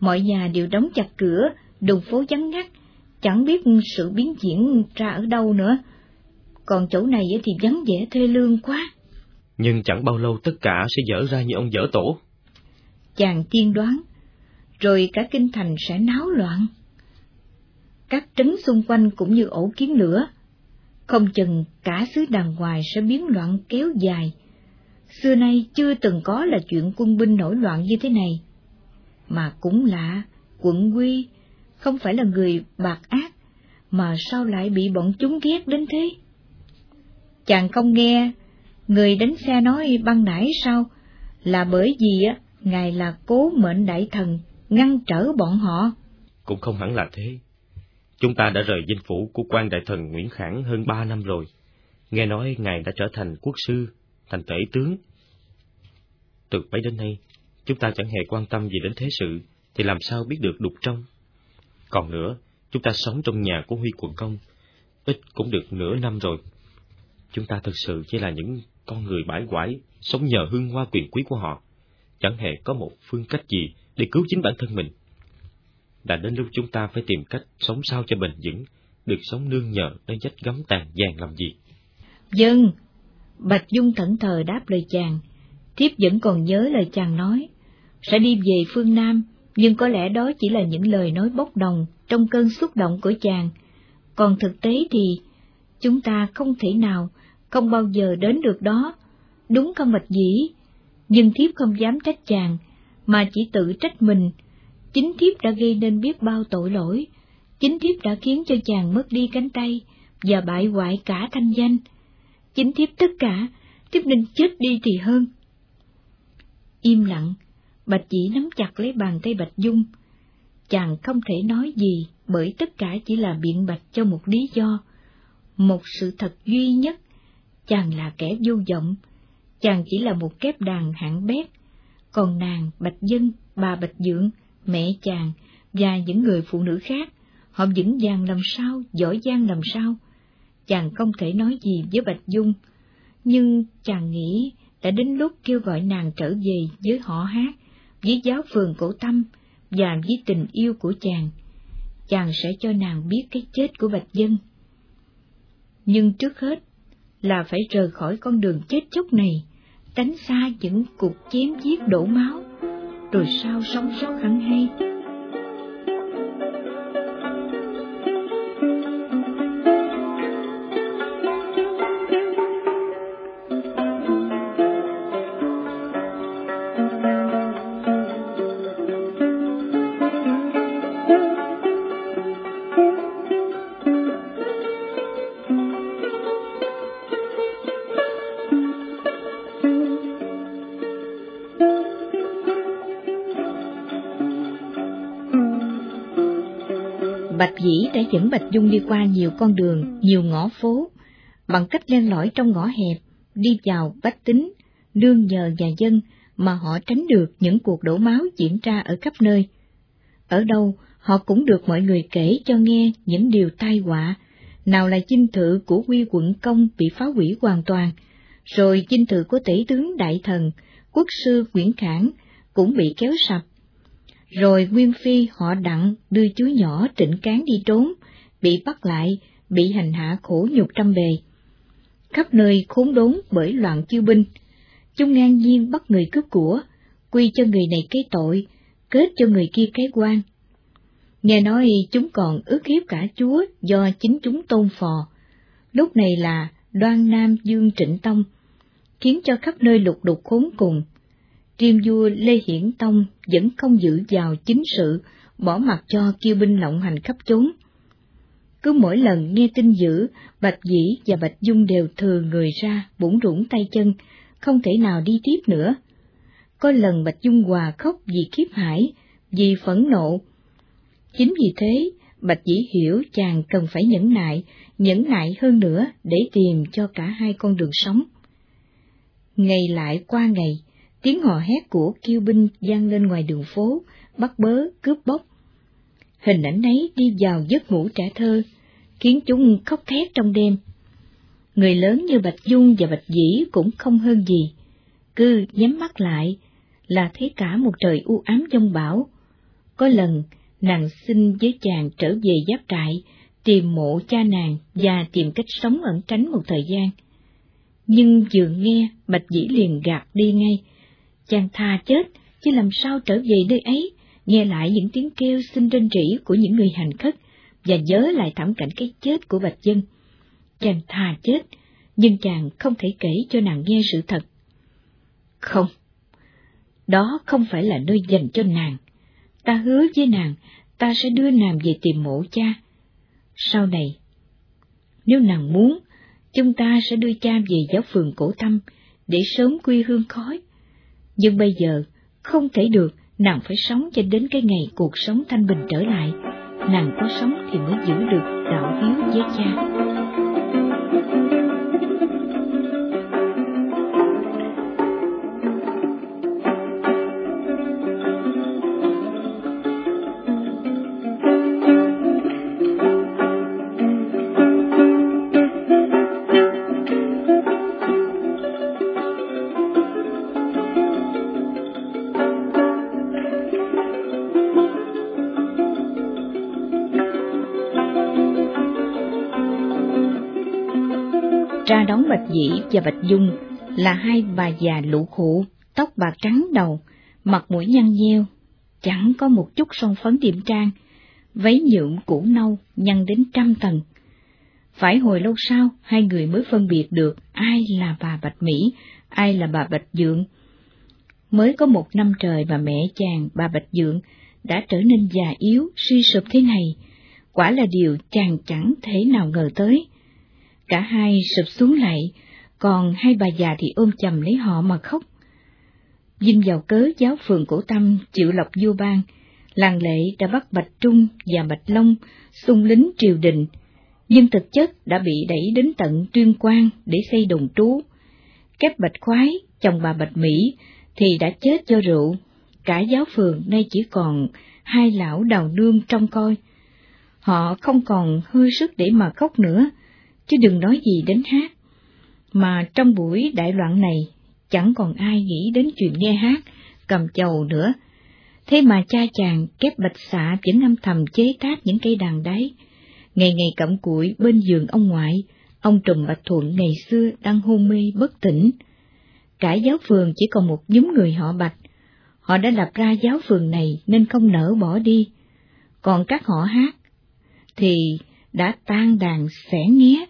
mọi nhà đều đóng chặt cửa, đường phố vắng ngắt, chẳng biết sự biến diễn ra ở đâu nữa. Còn chỗ này thì vắng vẻ thê lương quá. Nhưng chẳng bao lâu tất cả sẽ dở ra như ông dở tổ. Chàng tiên đoán, rồi cả kinh thành sẽ náo loạn. Các trấn xung quanh cũng như ổ kiến lửa, không chừng cả xứ đàng ngoài sẽ biến loạn kéo dài. Xưa nay chưa từng có là chuyện quân binh nổi loạn như thế này. Mà cũng lạ, quận quy không phải là người bạc ác, mà sao lại bị bọn chúng ghét đến thế? Chàng không nghe, người đánh xe nói băng nãy sao, là bởi vì á, ngài là cố mệnh đại thần, ngăn trở bọn họ. Cũng không hẳn là thế. Chúng ta đã rời dinh phủ của quan đại thần Nguyễn Khảng hơn ba năm rồi. Nghe nói ngài đã trở thành quốc sư, thành tể tướng. Từ bấy đến nay, chúng ta chẳng hề quan tâm gì đến thế sự, thì làm sao biết được đục trong. Còn nữa, chúng ta sống trong nhà của Huy quận công, ít cũng được nửa năm rồi. Chúng ta thực sự chỉ là những con người bãi quải, sống nhờ hương hoa quyền quý của họ, chẳng hề có một phương cách gì để cứu chính bản thân mình. Đã đến lúc chúng ta phải tìm cách sống sao cho bền vững, được sống nương nhờ nơi dách gấm tàn vàng làm gì. Dân, Bạch Dung thẫn thờ đáp lời chàng, thiếp vẫn còn nhớ lời chàng nói, sẽ đi về phương Nam, nhưng có lẽ đó chỉ là những lời nói bốc đồng trong cơn xúc động của chàng. Còn thực tế thì, chúng ta không thể nào, không bao giờ đến được đó, đúng không bạch dĩ, nhưng thiếp không dám trách chàng, mà chỉ tự trách mình. Chính thiếp đã gây nên biết bao tội lỗi, chính thiếp đã khiến cho chàng mất đi cánh tay và bại hoại cả thanh danh. Chính thiếp tất cả, thiếp nên chết đi thì hơn. Im lặng, Bạch Dĩ nắm chặt lấy bàn tay Bạch Dung. Chàng không thể nói gì bởi tất cả chỉ là biện bạch cho một lý do, một sự thật duy nhất. Chàng là kẻ vô vọng, chàng chỉ là một kép đàn hạng bét, còn nàng, Bạch Dân, bà Bạch Dượng, mẹ chàng và những người phụ nữ khác, họ vững vàng làm sao, giỏi giang làm sao. Chàng không thể nói gì với Bạch Dung, nhưng chàng nghĩ đã đến lúc kêu gọi nàng trở về với họ hát, với giáo phường cổ tâm và với tình yêu của chàng. Chàng sẽ cho nàng biết cái chết của Bạch Dân. Nhưng trước hết là phải rời khỏi con đường chết chóc này, tránh xa những cuộc chém giết đổ máu, rồi sao sống sót hẳn hay. Bạch Dĩ đã dẫn Bạch Dung đi qua nhiều con đường, nhiều ngõ phố, bằng cách len lỏi trong ngõ hẹp, đi vào bách tính, nương nhờ nhà dân mà họ tránh được những cuộc đổ máu diễn ra ở khắp nơi. Ở đâu, họ cũng được mọi người kể cho nghe những điều tai họa, nào là chinh thự của quy quận công bị phá hủy hoàn toàn, rồi chinh thự của tỷ tướng đại thần, quốc sư Nguyễn Khảng cũng bị kéo sập rồi Nguyên Phi họ đặng đưa chú nhỏ trịnh cán đi trốn, bị bắt lại, bị hành hạ khổ nhục trăm bề. Khắp nơi khốn đốn bởi loạn chiêu binh, chúng ngang nhiên bắt người cướp của, quy cho người này cái tội, kết cho người kia cái quan. Nghe nói chúng còn ước hiếp cả chúa do chính chúng tôn phò. Lúc này là đoan Nam Dương Trịnh Tông, khiến cho khắp nơi lục đục khốn cùng. Riêng vua Lê Hiển Tông vẫn không giữ vào chính sự, bỏ mặt cho kiêu binh lộng hành khắp chốn. Cứ mỗi lần nghe tin dữ, Bạch Dĩ và Bạch Dung đều thừa người ra, bủng rủng tay chân, không thể nào đi tiếp nữa. Có lần Bạch Dung Hòa khóc vì khiếp hải, vì phẫn nộ. Chính vì thế, Bạch Dĩ hiểu chàng cần phải nhẫn nại, nhẫn nại hơn nữa để tìm cho cả hai con đường sống. Ngày lại qua ngày, tiếng hò hét của kiêu binh vang lên ngoài đường phố, bắt bớ, cướp bóc. Hình ảnh ấy đi vào giấc ngủ trẻ thơ, khiến chúng khóc thét trong đêm. Người lớn như Bạch Dung và Bạch Dĩ cũng không hơn gì, cứ nhắm mắt lại là thấy cả một trời u ám dông bão. Có lần, nàng xin với chàng trở về giáp trại, tìm mộ cha nàng và tìm cách sống ẩn tránh một thời gian. Nhưng vừa nghe, Bạch Dĩ liền gạt đi ngay. Chàng thà chết, chứ làm sao trở về nơi ấy, nghe lại những tiếng kêu xin rên rỉ của những người hành khất, và nhớ lại thảm cảnh cái chết của Bạch Dân. Chàng thà chết, nhưng chàng không thể kể cho nàng nghe sự thật. Không, đó không phải là nơi dành cho nàng. Ta hứa với nàng, ta sẽ đưa nàng về tìm mộ cha. Sau này, nếu nàng muốn, chúng ta sẽ đưa cha về giáo phường cổ tâm để sớm quy hương khói. Nhưng bây giờ, không thể được, nàng phải sống cho đến cái ngày cuộc sống thanh bình trở lại. Nàng có sống thì mới giữ được đạo hiếu với cha. Và Bạch Dung là hai bà già lũ khụ, tóc bạc trắng đầu, mặt mũi nhăn nheo, chẳng có một chút son phấn điểm trang, váy nhuộm cũ nâu nhăn đến trăm tầng. Phải hồi lâu sau, hai người mới phân biệt được ai là bà Bạch Mỹ, ai là bà Bạch Dượng. Mới có một năm trời mà mẹ chàng, bà Bạch Dượng, đã trở nên già yếu, suy sụp thế này, quả là điều chàng chẳng thể nào ngờ tới. Cả hai sụp xuống lại, còn hai bà già thì ôm chầm lấy họ mà khóc. Dinh vào cớ giáo phường cổ tâm chịu lộc vua ban, làng lệ đã bắt Bạch Trung và Bạch Long xung lính triều đình, nhưng thực chất đã bị đẩy đến tận tuyên quan để xây đồn trú. Kép Bạch Khoái, chồng bà Bạch Mỹ, thì đã chết do rượu, cả giáo phường nay chỉ còn hai lão đào nương trong coi. Họ không còn hơi sức để mà khóc nữa, chứ đừng nói gì đến hát. Mà trong buổi đại loạn này, chẳng còn ai nghĩ đến chuyện nghe hát, cầm chầu nữa. Thế mà cha chàng kép bạch xạ vẫn âm thầm chế tác những cây đàn đáy. Ngày ngày cẩm cụi bên giường ông ngoại, ông Trùm Bạch Thuận ngày xưa đang hôn mê bất tỉnh. Cả giáo phường chỉ còn một nhóm người họ Bạch. Họ đã lập ra giáo phường này nên không nỡ bỏ đi. Còn các họ hát thì đã tan đàn xẻ nghé,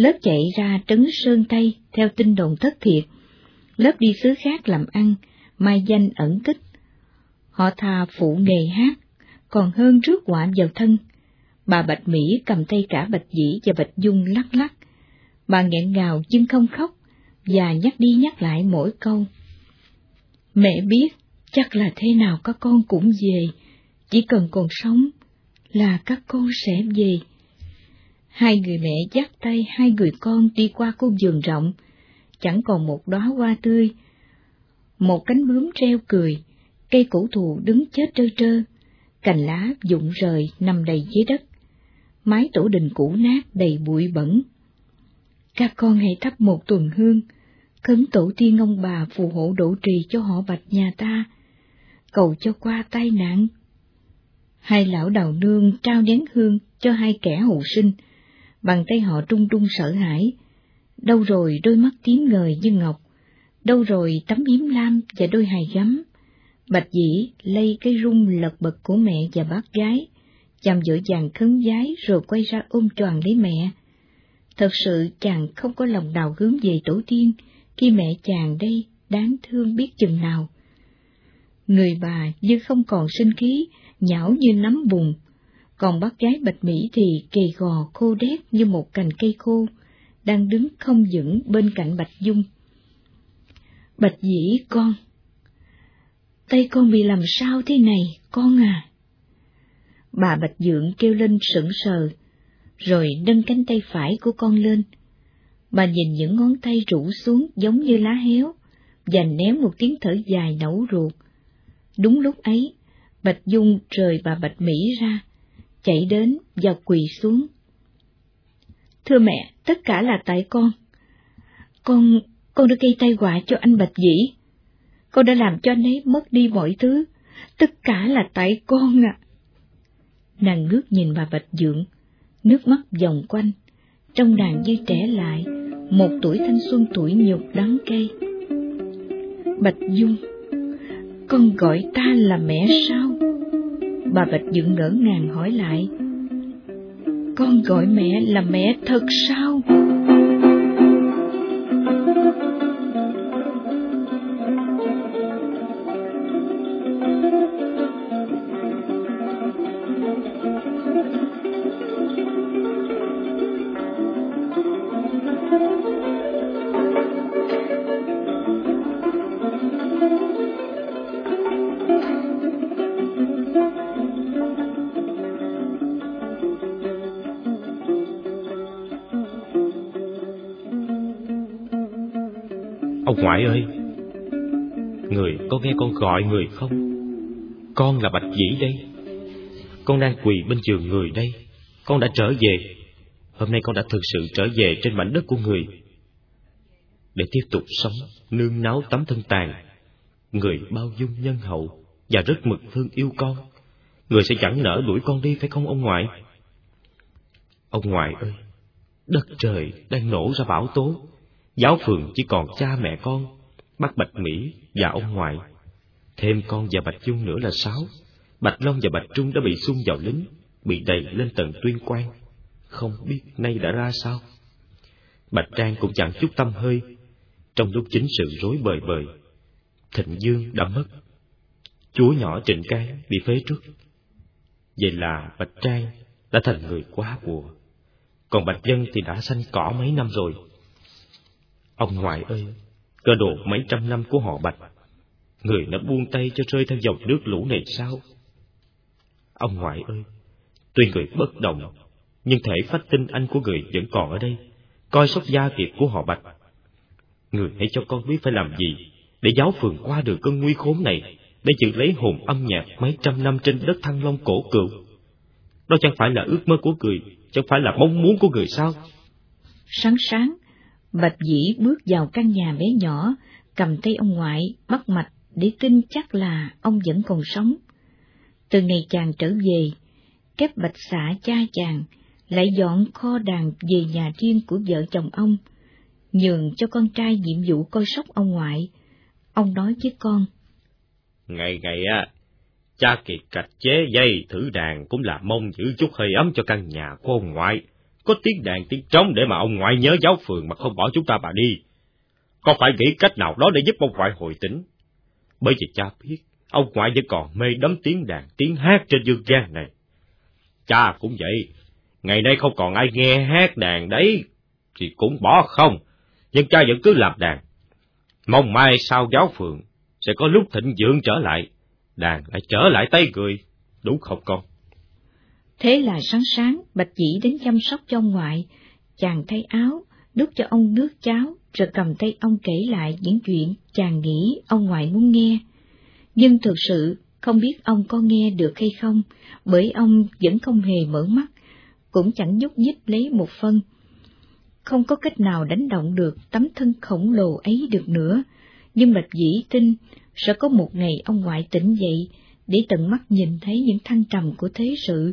lớp chạy ra trấn Sơn Tây theo tin đồn thất thiệt, lớp đi xứ khác làm ăn, mai danh ẩn tích. Họ thà phụ nghề hát, còn hơn rước quả vào thân. Bà Bạch Mỹ cầm tay cả Bạch Dĩ và Bạch Dung lắc lắc. Bà nghẹn ngào nhưng không khóc, và nhắc đi nhắc lại mỗi câu. Mẹ biết, chắc là thế nào các con cũng về, chỉ cần còn sống là các con sẽ về. Hai người mẹ dắt tay hai người con đi qua khu vườn rộng, chẳng còn một đóa hoa tươi. Một cánh bướm treo cười, cây cổ thụ đứng chết trơ trơ, cành lá rụng rời nằm đầy dưới đất. Mái tổ đình cũ nát đầy bụi bẩn. Các con hãy thắp một tuần hương, khấn tổ tiên ông bà phù hộ độ trì cho họ bạch nhà ta, cầu cho qua tai nạn. Hai lão đào nương trao nén hương cho hai kẻ hậu sinh, Bàn tay họ trung trung sợ hãi. Đâu rồi đôi mắt tím ngời như ngọc, đâu rồi tấm yếm lam và đôi hài gấm. Bạch dĩ lây cái rung lật bật của mẹ và bác gái, chàng dỗ dàng khấn giái rồi quay ra ôm tròn lấy mẹ. Thật sự chàng không có lòng nào hướng về tổ tiên, khi mẹ chàng đây đáng thương biết chừng nào. Người bà như không còn sinh khí, nhão như nắm bùn, còn bác gái Bạch Mỹ thì kỳ gò khô đét như một cành cây khô, đang đứng không vững bên cạnh Bạch Dung. Bạch dĩ con, tay con bị làm sao thế này, con à? Bà Bạch Dượng kêu lên sững sờ, rồi nâng cánh tay phải của con lên. Bà nhìn những ngón tay rủ xuống giống như lá héo, và ném một tiếng thở dài nấu ruột. Đúng lúc ấy, Bạch Dung rời bà Bạch Mỹ ra, chạy đến và quỳ xuống. Thưa mẹ, tất cả là tại con. Con, con đã gây tai họa cho anh Bạch Dĩ. Con đã làm cho anh ấy mất đi mọi thứ. Tất cả là tại con ạ. À. Nàng ngước nhìn bà Bạch Dượng, nước mắt vòng quanh, trong nàng như trẻ lại, một tuổi thanh xuân tuổi nhục đắng cay. Bạch Dung, con gọi ta là mẹ sao? Bà Bạch Dượng ngỡ ngàng hỏi lại. Con gọi mẹ là mẹ thật sao? Ngoại ơi. Người có nghe con gọi người không? Con là Bạch Dĩ đây. Con đang quỳ bên giường người đây. Con đã trở về. Hôm nay con đã thực sự trở về trên mảnh đất của người. Để tiếp tục sống, Nương náu tấm thân tàn. Người bao dung nhân hậu Và rất mực thương yêu con. Người sẽ chẳng nỡ đuổi con đi, phải không ông ngoại? Ông ngoại ơi, Đất trời đang nổ ra bão tố. Giáo phường chỉ còn cha mẹ con, bác Bạch Mỹ và ông ngoại. Thêm con và Bạch Dung nữa là sáu. Bạch Long và Bạch Trung đã bị xung vào lính, bị đẩy lên tầng tuyên quan. Không biết nay đã ra sao. Bạch Trang cũng chẳng chút tâm hơi, trong lúc chính sự rối bời bời. Thịnh Dương đã mất. Chúa nhỏ Trịnh cái bị phế trước. Vậy là Bạch Trang đã thành người quá bùa. Còn Bạch Dân thì đã sanh cỏ mấy năm rồi Ông ngoại ơi, cơ đồ mấy trăm năm của họ Bạch, người đã buông tay cho rơi theo dòng nước lũ này sao? Ông ngoại ơi, tuy người bất động, nhưng thể phát tinh anh của người vẫn còn ở đây, coi sóc gia kiệt của họ Bạch. Người hãy cho con biết phải làm gì để giáo phường qua được cơn nguy khốn này, để giữ lấy hồn âm nhạc mấy trăm năm trên đất thăng long cổ cựu. Đó chẳng phải là ước mơ của người, chẳng phải là mong muốn của người sao? Sáng sáng, Bạch dĩ bước vào căn nhà bé nhỏ, cầm tay ông ngoại, bắt mạch để tin chắc là ông vẫn còn sống. Từ ngày chàng trở về, kép bạch xã cha chàng lại dọn kho đàn về nhà riêng của vợ chồng ông, nhường cho con trai nhiệm vụ coi sóc ông ngoại. Ông nói với con. Ngày ngày á, cha kiệt cạch chế dây thử đàn cũng là mong giữ chút hơi ấm cho căn nhà của ông ngoại có tiếng đàn tiếng trống để mà ông ngoại nhớ giáo phường mà không bỏ chúng ta bà đi. Con phải nghĩ cách nào đó để giúp ông ngoại hồi tỉnh. Bởi vì cha biết, ông ngoại vẫn còn mê đắm tiếng đàn tiếng hát trên dương gian này. Cha cũng vậy, ngày nay không còn ai nghe hát đàn đấy, thì cũng bỏ không, nhưng cha vẫn cứ làm đàn. Mong mai sau giáo phường, sẽ có lúc thịnh dưỡng trở lại, đàn lại trở lại tay người, đúng không con? Thế là sáng sáng, Bạch Dĩ đến chăm sóc cho ông ngoại, chàng thay áo, đút cho ông nước cháo, rồi cầm tay ông kể lại những chuyện chàng nghĩ ông ngoại muốn nghe. Nhưng thực sự không biết ông có nghe được hay không, bởi ông vẫn không hề mở mắt, cũng chẳng nhúc nhích lấy một phân. Không có cách nào đánh động được tấm thân khổng lồ ấy được nữa, nhưng Bạch Dĩ tin sẽ có một ngày ông ngoại tỉnh dậy để tận mắt nhìn thấy những thăng trầm của thế sự.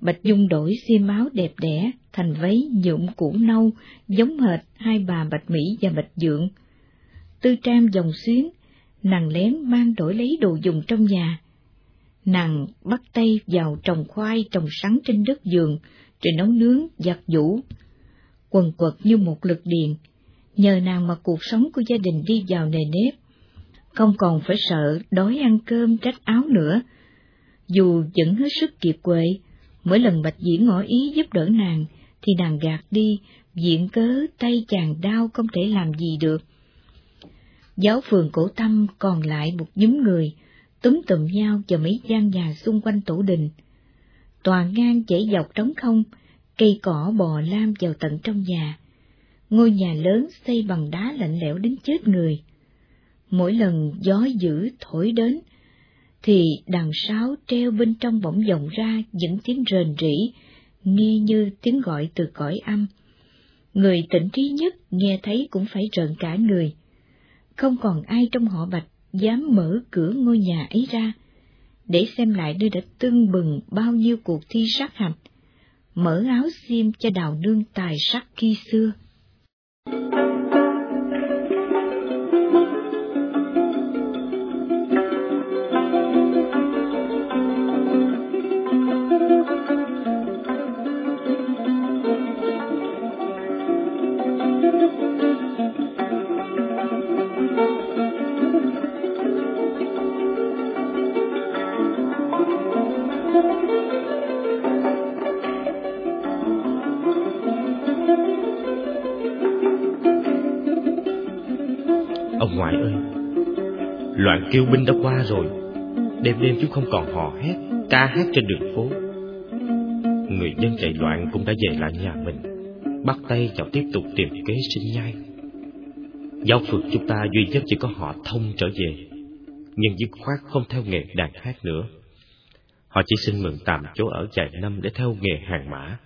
Bạch Dung đổi xiêm áo đẹp đẽ thành váy nhuộm cũ nâu, giống hệt hai bà Bạch Mỹ và Bạch Dượng. Tư trang dòng xuyến, nàng lén mang đổi lấy đồ dùng trong nhà. Nàng bắt tay vào trồng khoai, trồng sắn trên đất giường, rồi nấu nướng, giặt giũ. Quần quật như một lực điện, nhờ nàng mà cuộc sống của gia đình đi vào nề nếp. Không còn phải sợ đói ăn cơm trách áo nữa. Dù vẫn hết sức kiệt quệ, mỗi lần Bạch diễn ngỏ ý giúp đỡ nàng, thì nàng gạt đi, diện cớ tay chàng đau không thể làm gì được. Giáo phường cổ tâm còn lại một nhóm người, túm tụm nhau vào mấy gian nhà xung quanh tổ đình. Toàn ngang chảy dọc trống không, cây cỏ bò lam vào tận trong nhà. Ngôi nhà lớn xây bằng đá lạnh lẽo đến chết người. Mỗi lần gió dữ thổi đến, thì đàn sáo treo bên trong bỗng vọng ra những tiếng rền rỉ, nghe như tiếng gọi từ cõi âm. Người tỉnh trí nhất nghe thấy cũng phải rợn cả người. Không còn ai trong họ bạch dám mở cửa ngôi nhà ấy ra, để xem lại nơi đã tưng bừng bao nhiêu cuộc thi sát hạch, mở áo xiêm cho đào nương tài sắc khi xưa. Loạn kiều binh đã qua rồi. Đêm đêm chúng không còn hò hét, Ca hát trên đường phố. Người dân chạy loạn cũng đã về lại nhà mình, Bắt tay vào tiếp tục tìm kế sinh nhai. Giáo phường chúng ta duy nhất chỉ có họ thông trở về, Nhưng dứt khoát không theo nghề đàn hát nữa. Họ chỉ xin mượn tạm chỗ ở vài năm để theo nghề hàng mã.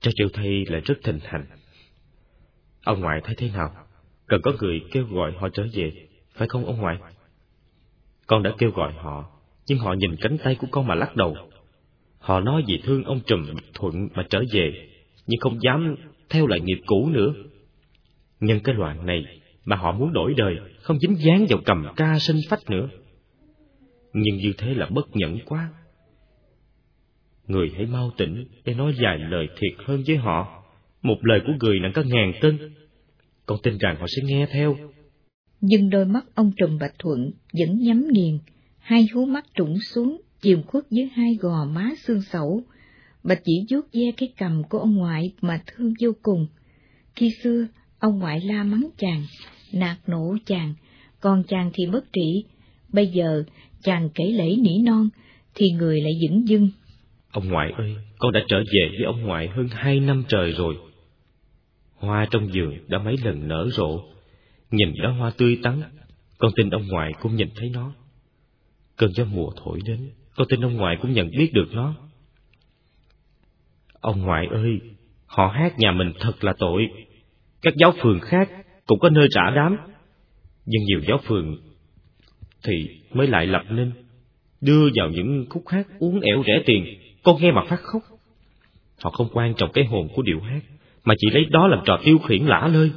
Cho triệu thay lại rất thịnh hành. Ông ngoại thấy thế nào? Cần có người kêu gọi họ trở về, phải không ông ngoại? Con đã kêu gọi họ, nhưng họ nhìn cánh tay của con mà lắc đầu. Họ nói vì thương ông Trùm Thuận mà trở về, nhưng không dám theo lại nghiệp cũ nữa. Nhân cái loạn này mà họ muốn đổi đời, không dính dáng vào cầm ca sinh phách nữa. Nhưng như thế là bất nhẫn quá. Người hãy mau tỉnh để nói vài lời thiệt hơn với họ. Một lời của người nặng có ngàn cân. Con tin rằng họ sẽ nghe theo nhưng đôi mắt ông Trùm Bạch Thuận vẫn nhắm nghiền, hai hố mắt trũng xuống, chìm khuất dưới hai gò má xương sẩu. Bạch chỉ vuốt ve cái cầm của ông ngoại mà thương vô cùng. Khi xưa, ông ngoại la mắng chàng, nạt nổ chàng, còn chàng thì bất trị. Bây giờ, chàng kể lễ nỉ non, thì người lại dững dưng. Ông ngoại ơi, con đã trở về với ông ngoại hơn hai năm trời rồi. Hoa trong giường đã mấy lần nở rộ, Nhìn đó hoa tươi tắn, con tin ông ngoại cũng nhìn thấy nó. Cơn gió mùa thổi đến, con tin ông ngoại cũng nhận biết được nó. Ông ngoại ơi, họ hát nhà mình thật là tội. Các giáo phường khác cũng có nơi trả đám, nhưng nhiều giáo phường thì mới lại lập nên đưa vào những khúc hát uống ẻo rẻ tiền, con nghe mà phát khóc. Họ không quan trọng cái hồn của điệu hát, mà chỉ lấy đó làm trò tiêu khiển lả lơi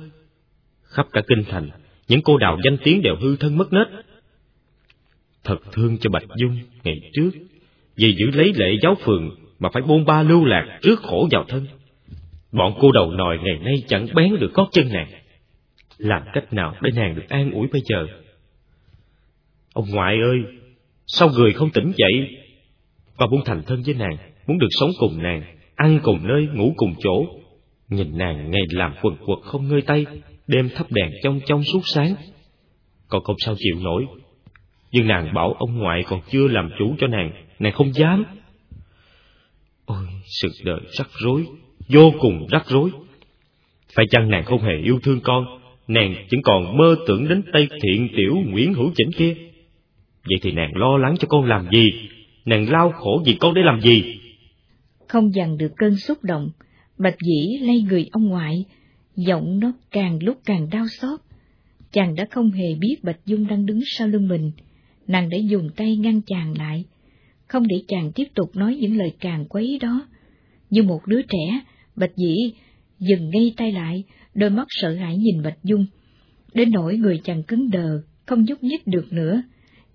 khắp cả kinh thành, những cô đào danh tiếng đều hư thân mất nết. Thật thương cho bạch dung, ngày trước, vì giữ lấy lệ giáo phường mà phải buôn ba lưu lạc trước khổ vào thân. Bọn cô đầu nòi ngày nay chẳng bén được gót chân nàng. Làm cách nào để nàng được an ủi bây giờ? Ông ngoại ơi, sao người không tỉnh dậy? Và muốn thành thân với nàng, muốn được sống cùng nàng, ăn cùng nơi, ngủ cùng chỗ. Nhìn nàng ngày làm quần quật không ngơi tay đêm thắp đèn trong trong suốt sáng. Còn không sao chịu nổi. Nhưng nàng bảo ông ngoại còn chưa làm chủ cho nàng nàng không dám. Ôi, sự đời rắc rối, vô cùng rắc rối. Phải chăng nàng không hề yêu thương con, nàng chỉ còn mơ tưởng đến tay thiện tiểu nguyễn hữu chỉnh kia? Vậy thì nàng lo lắng cho con làm gì? Nàng lao khổ vì con để làm gì? Không dằn được cơn xúc động, bạch dĩ lay người ông ngoại giọng nó càng lúc càng đau xót. Chàng đã không hề biết Bạch Dung đang đứng sau lưng mình, nàng đã dùng tay ngăn chàng lại, không để chàng tiếp tục nói những lời càng quấy đó. Như một đứa trẻ, Bạch Dĩ dừng ngay tay lại, đôi mắt sợ hãi nhìn Bạch Dung. Đến nỗi người chàng cứng đờ, không nhúc nhích được nữa.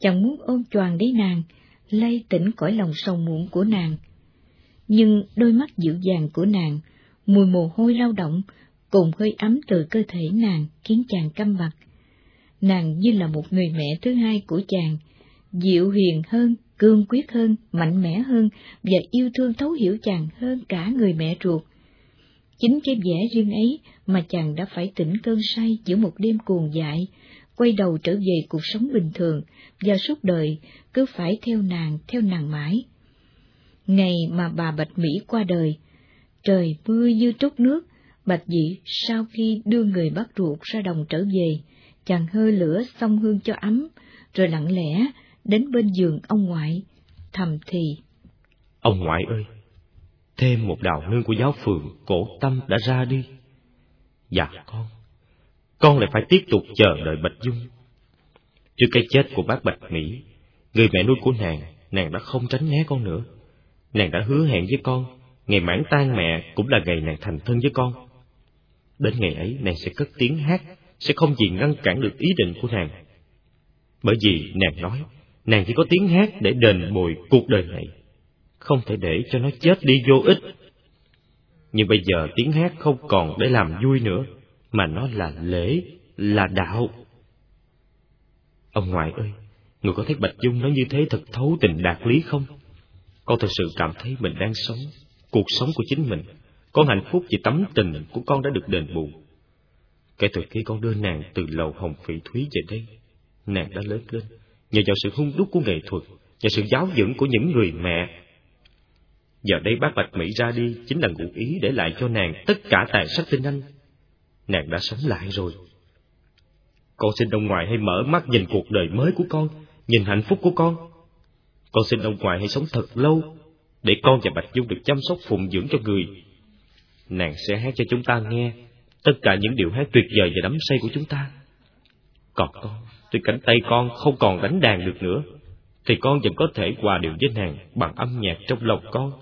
Chàng muốn ôm choàng lấy nàng, lay tỉnh cõi lòng sầu muộn của nàng. Nhưng đôi mắt dịu dàng của nàng, mùi mồ hôi lao động, cùng hơi ấm từ cơ thể nàng khiến chàng căm mặt. Nàng như là một người mẹ thứ hai của chàng, dịu hiền hơn, cương quyết hơn, mạnh mẽ hơn và yêu thương thấu hiểu chàng hơn cả người mẹ ruột. Chính cái vẻ riêng ấy mà chàng đã phải tỉnh cơn say giữa một đêm cuồng dại, quay đầu trở về cuộc sống bình thường và suốt đời cứ phải theo nàng, theo nàng mãi. Ngày mà bà Bạch Mỹ qua đời, trời mưa như trút nước, Bạch Dị sau khi đưa người bắt ruột ra đồng trở về, chàng hơi lửa xong hương cho ấm, rồi lặng lẽ đến bên giường ông ngoại, thầm thì. Ông ngoại ơi, thêm một đạo nương của giáo phường cổ tâm đã ra đi. Dạ con, con lại phải tiếp tục chờ đợi Bạch Dung. Trước cái chết của bác Bạch Mỹ, người mẹ nuôi của nàng, nàng đã không tránh né con nữa. Nàng đã hứa hẹn với con, ngày mãn tan mẹ cũng là ngày nàng thành thân với con. Đến ngày ấy nàng sẽ cất tiếng hát, sẽ không gì ngăn cản được ý định của nàng. Bởi vì nàng nói, nàng chỉ có tiếng hát để đền bồi cuộc đời này, không thể để cho nó chết đi vô ích. Nhưng bây giờ tiếng hát không còn để làm vui nữa, mà nó là lễ, là đạo. Ông ngoại ơi, người có thấy Bạch Dung nói như thế thật thấu tình đạt lý không? Con thật sự cảm thấy mình đang sống, cuộc sống của chính mình. Con hạnh phúc vì tấm tình của con đã được đền bù. Kể từ khi con đưa nàng từ lầu hồng phỉ thúy về đây, nàng đã lớn lên, nhờ vào sự hung đúc của nghệ thuật và sự giáo dưỡng của những người mẹ. Giờ đây bác Bạch Mỹ ra đi chính là ngụ ý để lại cho nàng tất cả tài sắc tinh anh. Nàng đã sống lại rồi. Con xin ông ngoại hãy mở mắt nhìn cuộc đời mới của con, nhìn hạnh phúc của con. Con xin ông ngoại hãy sống thật lâu, để con và Bạch Dung được chăm sóc phụng dưỡng cho người. Nàng sẽ hát cho chúng ta nghe tất cả những điều hát tuyệt vời và đắm say của chúng ta. Còn con, tuy cánh tay con không còn đánh đàn được nữa, thì con vẫn có thể hòa điệu với nàng bằng âm nhạc trong lòng con.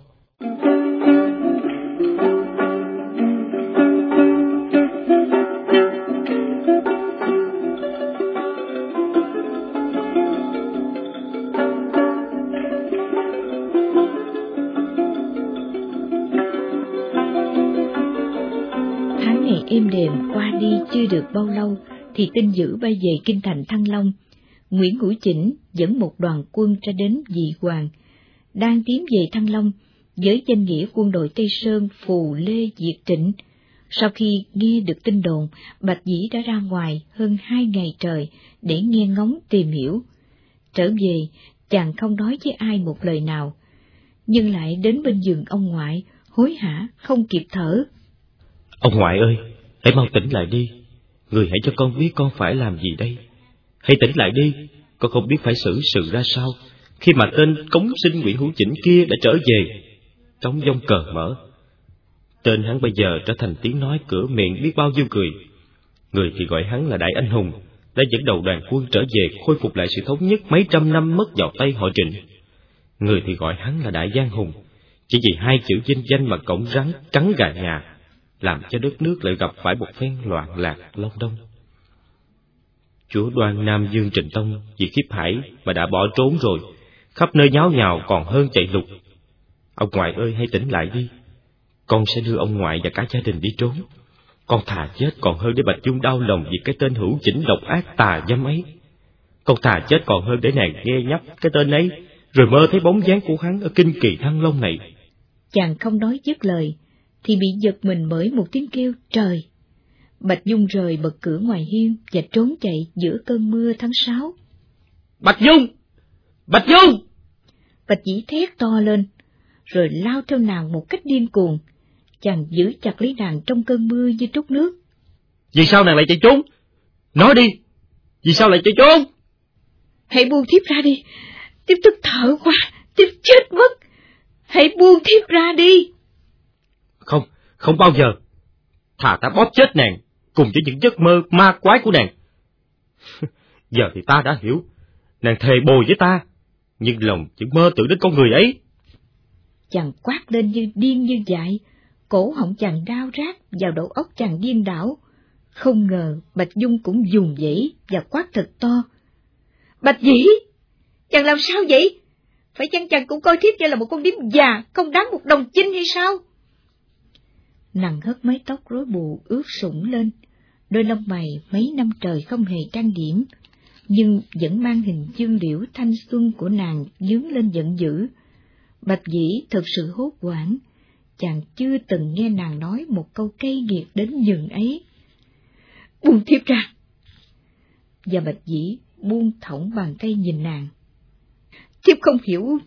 Ngày êm đềm qua đi chưa được bao lâu, thì tin dữ bay về kinh thành Thăng Long. Nguyễn Hữu Chỉnh dẫn một đoàn quân ra đến Dị Hoàng, đang tiến về Thăng Long với danh nghĩa quân đội Tây Sơn Phù Lê Diệt Trịnh. Sau khi nghe được tin đồn, Bạch Dĩ đã ra ngoài hơn hai ngày trời để nghe ngóng tìm hiểu. Trở về, chàng không nói với ai một lời nào, nhưng lại đến bên giường ông ngoại, hối hả, không kịp thở. Ông ngoại ơi, hãy mau tỉnh lại đi. Người hãy cho con biết con phải làm gì đây. Hãy tỉnh lại đi, con không biết phải xử sự ra sao khi mà tên cống sinh Nguyễn Hữu Chỉnh kia đã trở về. Trống dông cờ mở. Tên hắn bây giờ trở thành tiếng nói cửa miệng biết bao nhiêu cười. Người thì gọi hắn là Đại Anh Hùng, đã dẫn đầu đoàn quân trở về khôi phục lại sự thống nhất mấy trăm năm mất vào tay họ Trịnh. Người thì gọi hắn là Đại Giang Hùng, chỉ vì hai chữ danh danh mà cổng rắn cắn gà nhà, làm cho đất nước lại gặp phải một phen loạn lạc long đông. Chúa đoan Nam Dương Trịnh Tông vì khiếp hải mà đã bỏ trốn rồi, khắp nơi nháo nhào còn hơn chạy lục. Ông ngoại ơi hãy tỉnh lại đi, con sẽ đưa ông ngoại và cả gia đình đi trốn. Con thà chết còn hơn để Bạch Dung đau lòng vì cái tên hữu chỉnh độc ác tà dâm ấy. Con thà chết còn hơn để nàng nghe nhắc cái tên ấy, rồi mơ thấy bóng dáng của hắn ở kinh kỳ thăng long này. Chàng không nói dứt lời, thì bị giật mình bởi một tiếng kêu trời. Bạch Dung rời bật cửa ngoài hiên và trốn chạy giữa cơn mưa tháng sáu. Bạch Dung! Bạch Dung! Bạch dĩ thét to lên, rồi lao theo nàng một cách điên cuồng. Chàng giữ chặt lấy nàng trong cơn mưa như trút nước. Vì sao nàng lại chạy trốn? Nói đi! Vì sao lại chạy trốn? Hãy buông thiếp ra đi! Tiếp tức thở quá! Tiếp chết mất! Hãy buông thiếp ra đi! Không, không bao giờ. Thà ta bóp chết nàng, cùng với những giấc mơ ma quái của nàng. Giờ thì ta đã hiểu, nàng thề bồi với ta, nhưng lòng chỉ mơ tưởng đến con người ấy. Chàng quát lên như điên như dại, cổ họng chàng đau rát vào đầu óc chàng điên đảo. Không ngờ Bạch Dung cũng dùng dĩ và quát thật to. Bạch dĩ! Chàng làm sao vậy? Phải chăng chàng cũng coi thiếp như là một con điếm già, không đáng một đồng chinh hay sao? Nàng hất mái tóc rối bù ướt sũng lên, đôi lông mày mấy năm trời không hề trang điểm, nhưng vẫn mang hình dương liễu thanh xuân của nàng dướng lên giận dữ. Bạch dĩ thật sự hốt hoảng, chàng chưa từng nghe nàng nói một câu cay nghiệt đến nhường ấy. Buông thiếp ra! Và bạch dĩ buông thõng bàn tay nhìn nàng. Thiếp không hiểu,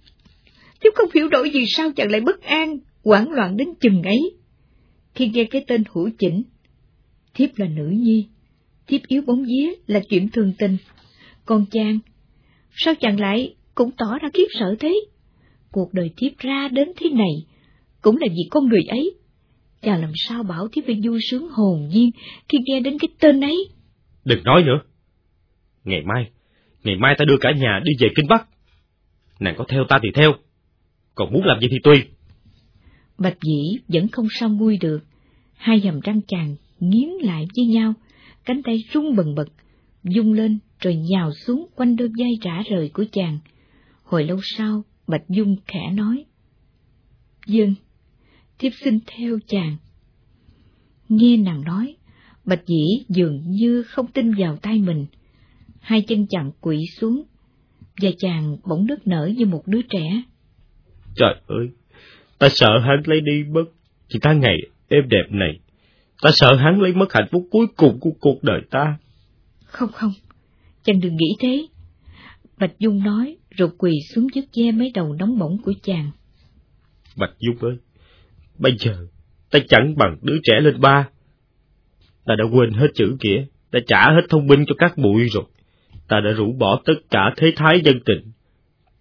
thiếp không hiểu đổi gì sao chàng lại bất an, hoảng loạn đến chừng ấy. Khi nghe cái tên hữu chỉnh, thiếp là nữ nhi, thiếp yếu bóng vía là chuyện thường tình. Còn chàng, sao chàng lại cũng tỏ ra khiếp sợ thế? Cuộc đời thiếp ra đến thế này, cũng là vì con người ấy. Chàng làm sao bảo thiếp phải vui sướng hồn nhiên khi nghe đến cái tên ấy? Đừng nói nữa. Ngày mai, ngày mai ta đưa cả nhà đi về Kinh Bắc. Nàng có theo ta thì theo, còn muốn làm gì thì tùy. Bạch dĩ vẫn không sao nguôi được, hai dầm răng chàng nghiến lại với nhau, cánh tay rung bần bật, dung lên rồi nhào xuống quanh đôi vai rã rời của chàng. Hồi lâu sau, Bạch Dung khẽ nói. Dương, thiếp xin theo chàng. Nghe nàng nói, Bạch Dĩ dường như không tin vào tay mình. Hai chân chàng quỵ xuống, và chàng bỗng nức nở như một đứa trẻ. Trời ơi, ta sợ hắn lấy đi mất, chỉ ta ngày êm đẹp này. Ta sợ hắn lấy mất hạnh phúc cuối cùng của cuộc đời ta. Không không, chàng đừng nghĩ thế. Bạch Dung nói, rồi quỳ xuống trước che mấy đầu nóng bỏng của chàng. Bạch Dung ơi, bây giờ ta chẳng bằng đứa trẻ lên ba. Ta đã quên hết chữ nghĩa, đã trả hết thông minh cho các bụi rồi. Ta đã rũ bỏ tất cả thế thái dân tình,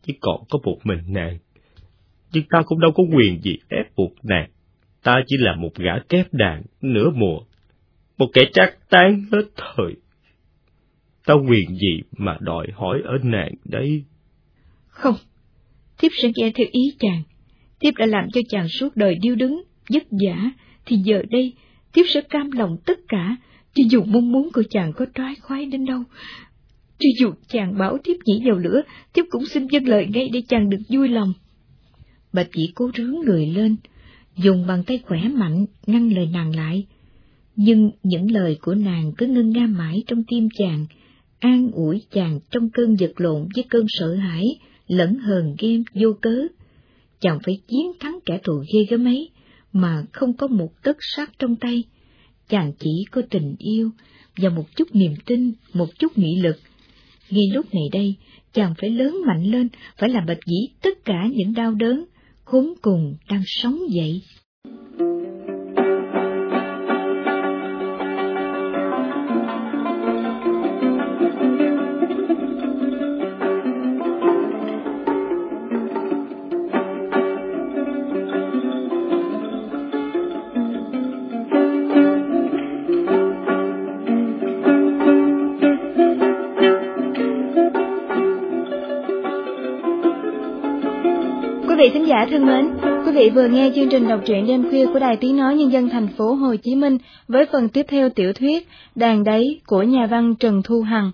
chỉ còn có một mình nàng. Nhưng ta cũng đâu có quyền gì ép buộc nàng. Ta chỉ là một gã kép đàn nửa mùa, một kẻ trác tán hết thời. Ta quyền gì mà đòi hỏi ở nàng đấy? Không, thiếp sẽ nghe theo ý chàng. Thiếp đã làm cho chàng suốt đời điêu đứng, vất vả, thì giờ đây thiếp sẽ cam lòng tất cả, cho dù mong muốn của chàng có trái khoái đến đâu. Cho dù chàng bảo thiếp nhảy vào lửa, thiếp cũng xin dâng lời ngay để chàng được vui lòng. Bạch chỉ cố rướng người lên, dùng bàn tay khỏe mạnh ngăn lời nàng lại. Nhưng những lời của nàng cứ ngân nga mãi trong tim chàng, an ủi chàng trong cơn giật lộn với cơn sợ hãi, lẫn hờn ghen vô cớ. Chàng phải chiến thắng kẻ thù ghê gớm ấy, mà không có một tấc sắt trong tay. Chàng chỉ có tình yêu và một chút niềm tin, một chút nghị lực. Ngay lúc này đây, chàng phải lớn mạnh lên, phải làm bạch dĩ tất cả những đau đớn, khốn cùng đang sống dậy. Giả thân mến, quý vị vừa nghe chương trình đọc truyện đêm khuya của Đài Tiếng Nói Nhân dân thành phố Hồ Chí Minh với phần tiếp theo tiểu thuyết Đàn đáy của nhà văn Trần Thu Hằng.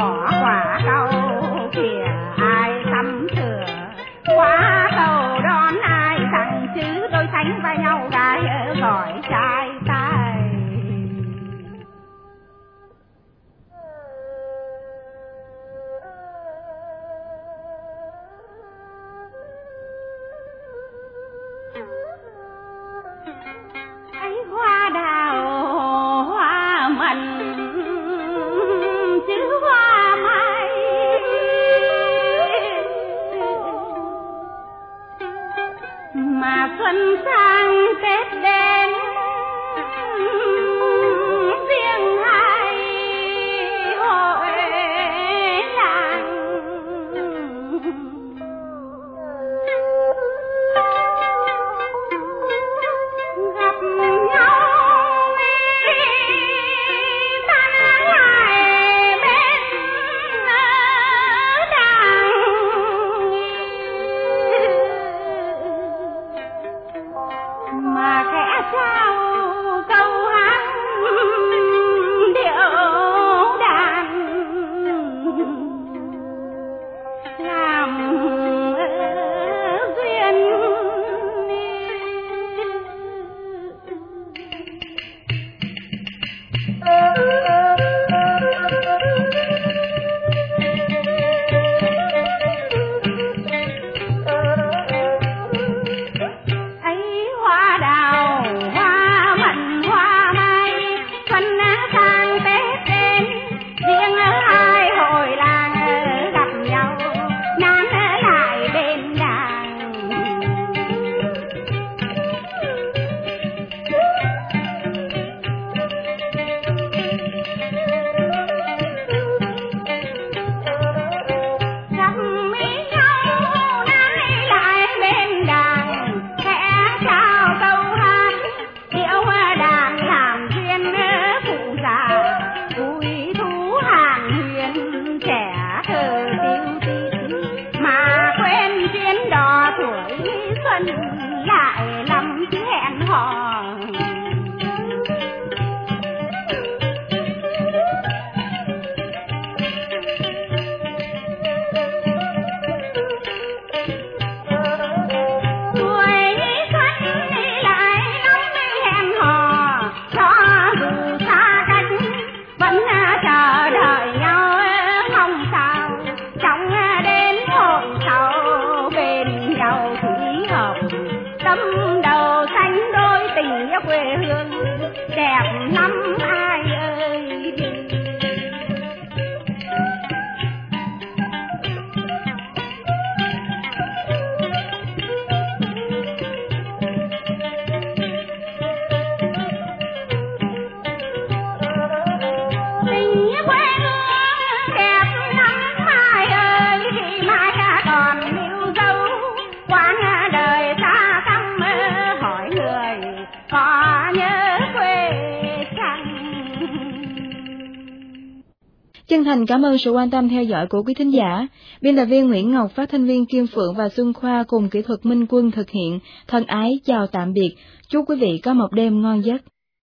Aw. Cảm ơn sự quan tâm theo dõi của quý thính giả. Biên tập viên Nguyễn Ngọc, phát thanh viên Kim Phượng và Xuân Khoa cùng kỹ thuật Minh Quân thực hiện. Thân ái chào tạm biệt. Chúc quý vị có một đêm ngon giấc.